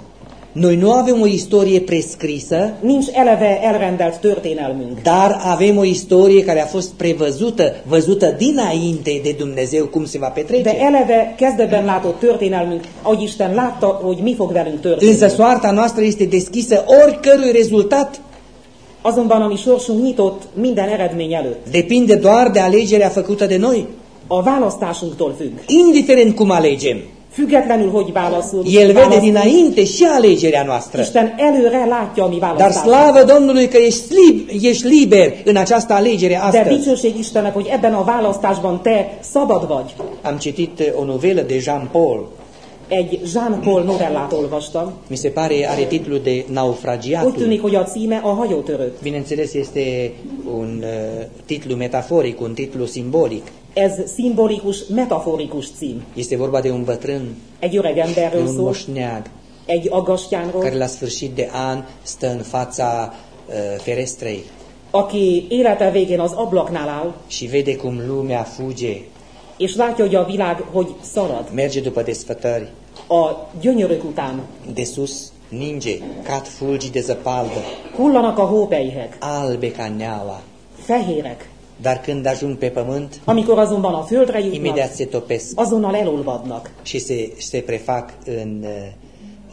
Noi nu avem o istorie prescrisă, Nincs eleve elrendelt történelmünk. dar avem o istorie care a fost prevăzută, văzută dinainte de Dumnezeu cum se va De petrece. eleve kezdetben látott történelmünk, ahogy Isten látta, hogy mi fog velünk történni. Însă soarta noastră este deschisă oricărui rezultat. Azonban a mi sorsunk nyitott minden eredmény előtt. Depinde doar de alegerea făcută de noi. A választásunktól függ. Indiferent cum alegem, Függetlenül, hogy válaszol, El vede dinainte și alegerea noastră. Isten előre látja a mi Dar slavă Domnului că ești, lib, ești liber în această alegere De astăzi. dicsőség Istennek, hogy ebben a választásban te szabad vagy. Am citit eh, o novelă de Jean Paul. Egy Jean-Paul novellát olvastam. Mi se pare are titlul de Úgy Naufragiatul. tűnik, hogy a címe a hajótörő. Bineînțeles, este un uh, titlu metaforic, un titlu simbolic. Ez szimbolikus, metaforikus cím. Este vorba de un bătrân, Egy öreg emberről un szól, moșneag, egy aggastyánról, care la sfârșit de an stă în fața uh, ferestrei. Aki élete végén az ablaknál áll, și vede cum lumea fuge, és látja, hogy a világ hogy szarad. Merge după desfătări, a gyönyörök után. de sus ninge, cad fulgi de zăpaldă, Hullanak a hópelyhek, albe ca neaua. fehérek. Dar când ajung pe pământ, Amikor azonban a földre imediat jutnak, se topesc azonnal elolvadnak, și se, se prefac în, uh,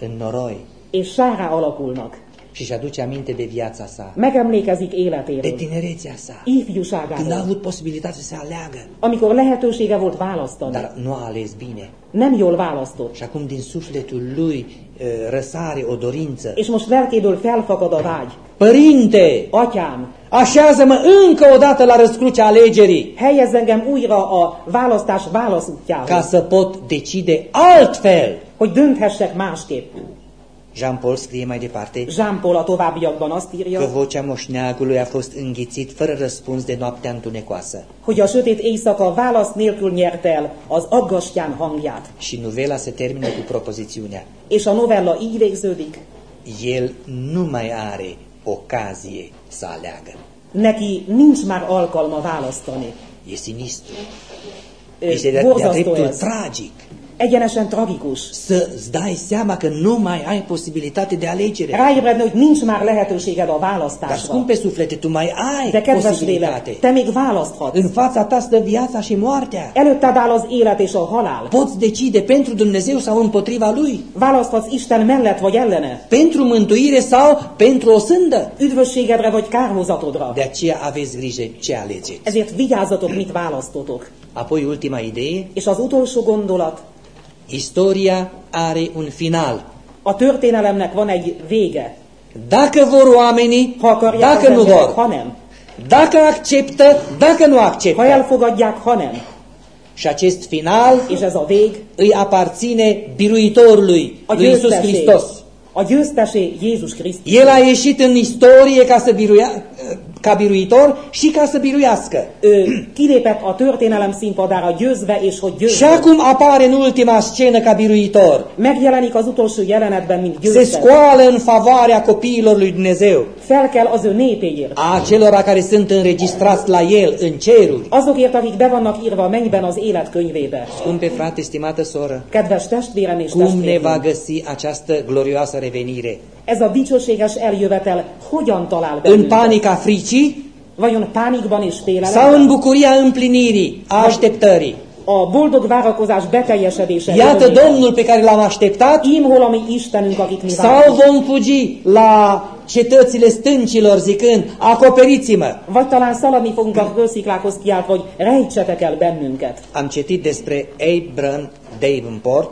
în noroi és sárá alakulnak. și își aduce aminte de viața sa, Megemlékezik de életéről, tinerețea sa, când a ifjúságáról, avut posibilitatea să aleagă, amikor lehetősége volt választani. dar nu a ales bine. Nem jól választott. Și acum din sufletul lui uh, răsare o dorință. És most lelkéből felfakad a vágy. Părinte, Atyám, așează-mă încă o dată la răscrucea alegerii helyezz engem újra a választás ca válaszútjához, să pot decide altfel. hogy dönthessek másképp. Jean-Paul scrie mai departe Jean-Paul a továbbiakban azt că írja, vocea moșneagului a fost înghițit fără răspuns de noaptea întunecoasă. hogy a sötét éjszaka válasz nélkül nyerte el az aggastyán hangját. Și novela se termină cu propozițiunea. És a novella így végződik. El nu mai are ocazie să aleagă. Neki nincs már alkalma választani. E sinistru. Este de-a, de-a dreptul tragic Egyenesen tragikus. să-ți dai seama că nu mai ai posibilitate de alegere. Ráébredni, hogy nincs már lehetőséged a Dar választásra. scumpe suflete, tu mai ai De kedves posibilitate. lélek, te még választhatsz. În fața ta stă viața și moartea. Előtted áll az élet és a halál. Poți decide pentru Dumnezeu sau împotriva Lui. Választhatsz Isten mellett vagy ellene. Pentru mântuire sau pentru o sândă. Üdvösségedre vagy kárhozatodra. De aceea aveți grijă ce alegeți. Ezért vigyázzatok, mit választotok. Apoi ultima idee. És az utolsó gondolat, Istoria are un final. a történelemnek van egy vége. Dacă vor oamenii, Ha akarják dacă az nu emberek, vor. ha nem. Dacă acceptă, dacă nu Ha acceptă. elfogadják, ha nem. Și acest final És ez a vég, îi aparține biruitorului, a lui Iisus győztesé. Hristos. A győztesé Jézus Krisztus. El a ieșit în istorie ca să biruia, ca biruitor și ca să biruiască. Ő kilépett a történelem színpadára győzve és hogy Și győzve. acum apare în ultima scenă ca biruitor. Megjelenik az utolsó jelenetben, mint Se győztes. scoală în favoarea copiilor lui Dumnezeu, Fel kell az ő népéért. a celor care sunt înregistrați la el în ceruri. Azokért, akik be vannak írva a mennyben az élet könyvébe. Scumpe frate, stimată soră, Kedves testvérem és cum ne va testvérem, găsi această glorioasă revenire? Ez a dicsőséges eljövetel hogyan talál În bennünket? panica fricii Vajon pánikban és sau în félelemben? bucuria împlinirii, a așteptării? A boldog várakozás beteljesedése. Iată örömében. Domnul pe care l-am așteptat Ím hol a mi Istenünk, akit mi Sau vom fugi la cetățile stâncilor zicând, acoperiți-mă. Vagy talán szaladni fogunk a hősziklákhoz kiáltva, hogy rejtsetek el bennünket. Am citit despre Abram Davenport,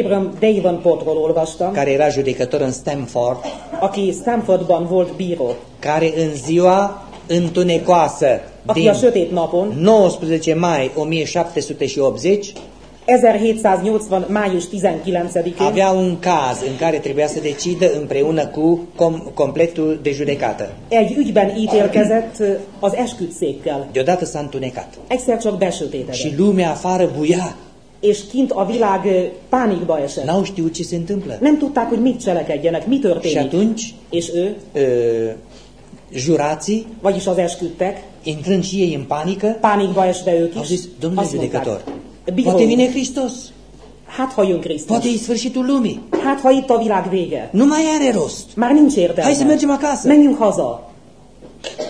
Abram Davenportról olvastam, care era judecător în Stamford, aki Stanfordban volt bíró. care în ziua întunecoasă Aki a din sötét napon 19 mai 1780 1780. május 19-én avea un caz în care trebuia să decidă împreună cu com- completul de judecată. egy ügyben ítélkezett ö, az esküdszékkel. Deodată s-a întunecat Egyszer csak și besötétedett. lumea afară buia. És kint a világ pánikba esett. N-au știut ce se întâmplă. Nem tudták, hogy mit cselekedjenek, mi Și történik. atunci És ő, uh, jurații, vagyis az esküdtek, intrând și ei în panică, pánikba esve ők au is, zis, domnule judecător, poate vine Hristos, hát ha jön Krisztus, poate e sfârșitul lumii, hát ha itt a világ vége, nu mai are rost. már nincs értelme. Hai să mergem acasă. Menjünk haza.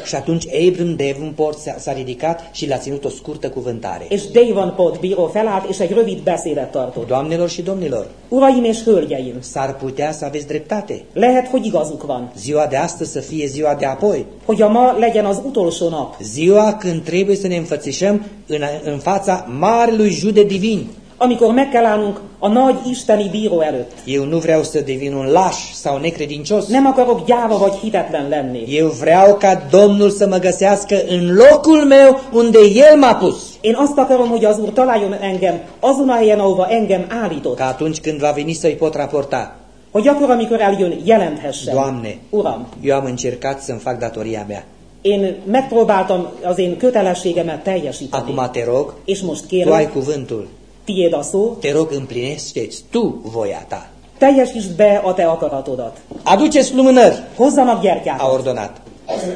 Și atunci Abram Davenport s-a, s-a ridicat și le-a ținut o scurtă cuvântare. És Davenport bíró felállt, és egy rövid beszédet tartott. Doamnelor și domnilor, Uraim és hölgyeim, s-ar putea să aveți dreptate. lehet, hogy igazuk van, Ziua de astăzi să fie ziua de apoi. hogy a ma legyen az utolsó nap, Ziua când trebuie să ne înfățișăm în, în fața Marelui Jude Divin. Amikor meg kell állnunk a nagy isteni bíró előtt. Eu nu vreau să devin un laș sau necredincios. Nem akarok gyáva vagy hitetlen lenni. Eu vreau ca Domnul să mă găsească în locul meu unde El m-a pus. Én azt akarom, hogy az Úr találjon engem azon a helyen, ahova engem állított. Ca atunci când va veni să-i pot raporta. Hogy akkor, amikor eljön, jelenthessem. Doamne, Uram, eu am încercat să-mi fac datoria mea. én megpróbáltam az én kötelességemet teljesíteni. Acum te rog, És most tu ai cuvântul. Tiéd a szó, Te rog, împlinește tu voia ta. teljesítsd be a te akaratodat. Aduceți lumânări, Hozzanak a gyertyát. ordonat.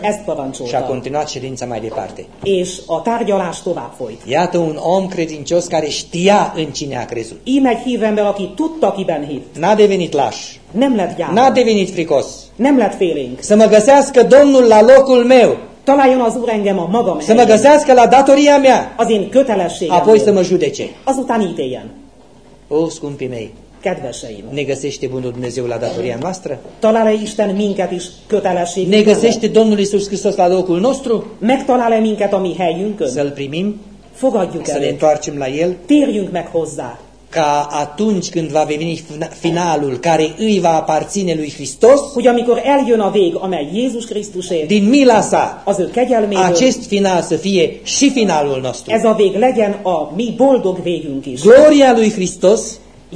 Ezt Și a parancsolta. continuat ședința mai departe. És a tárgyalás tovább folyt. Iată un om credincios care știa în cine a crezut. Íme egy hív ember, aki tudta, kiben hitt. N-a devenit laș, Nem lett n-a gyáva. devenit fricos. Nem lett félénk. Să mă găsească Domnul la locul meu. Találjon az Úr engem a magam să mă găsească la datoria mea, az én kötelességem, apoi să mă judece. azután ítéljen. O, scumpii mei, Kedveseim, ne găsește Bunul Dumnezeu la datoria noastră? talál-e Isten minket is kötelességünk Ne găsește Domnul Isus Hristos la locul nostru? Megtalál-e minket a mi helyünkön? Să-L primim, Fogadjuk să ne el, întoarcem la El, térjünk meg hozzá, ca atunci când va veni fina- finalul care îi va aparține lui Hristos, hogy amikor eljön a vég, amely Jézus Krisztusé, din mila sa, az ő kegyelméből, acest final să fie și finalul nostru. ez a vég legyen a mi boldog végünk is. Gloria lui Hristos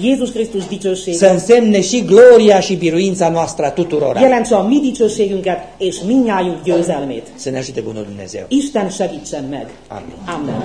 Jézus Krisztus să dicsősége însemne și gloria și biruința noastră a tuturora. jelentse a mi dicsőségünket és minnyájunk győzelmét. Să ne ajute Bunul Dumnezeu. Isten segítsen meg. Amin. Amen.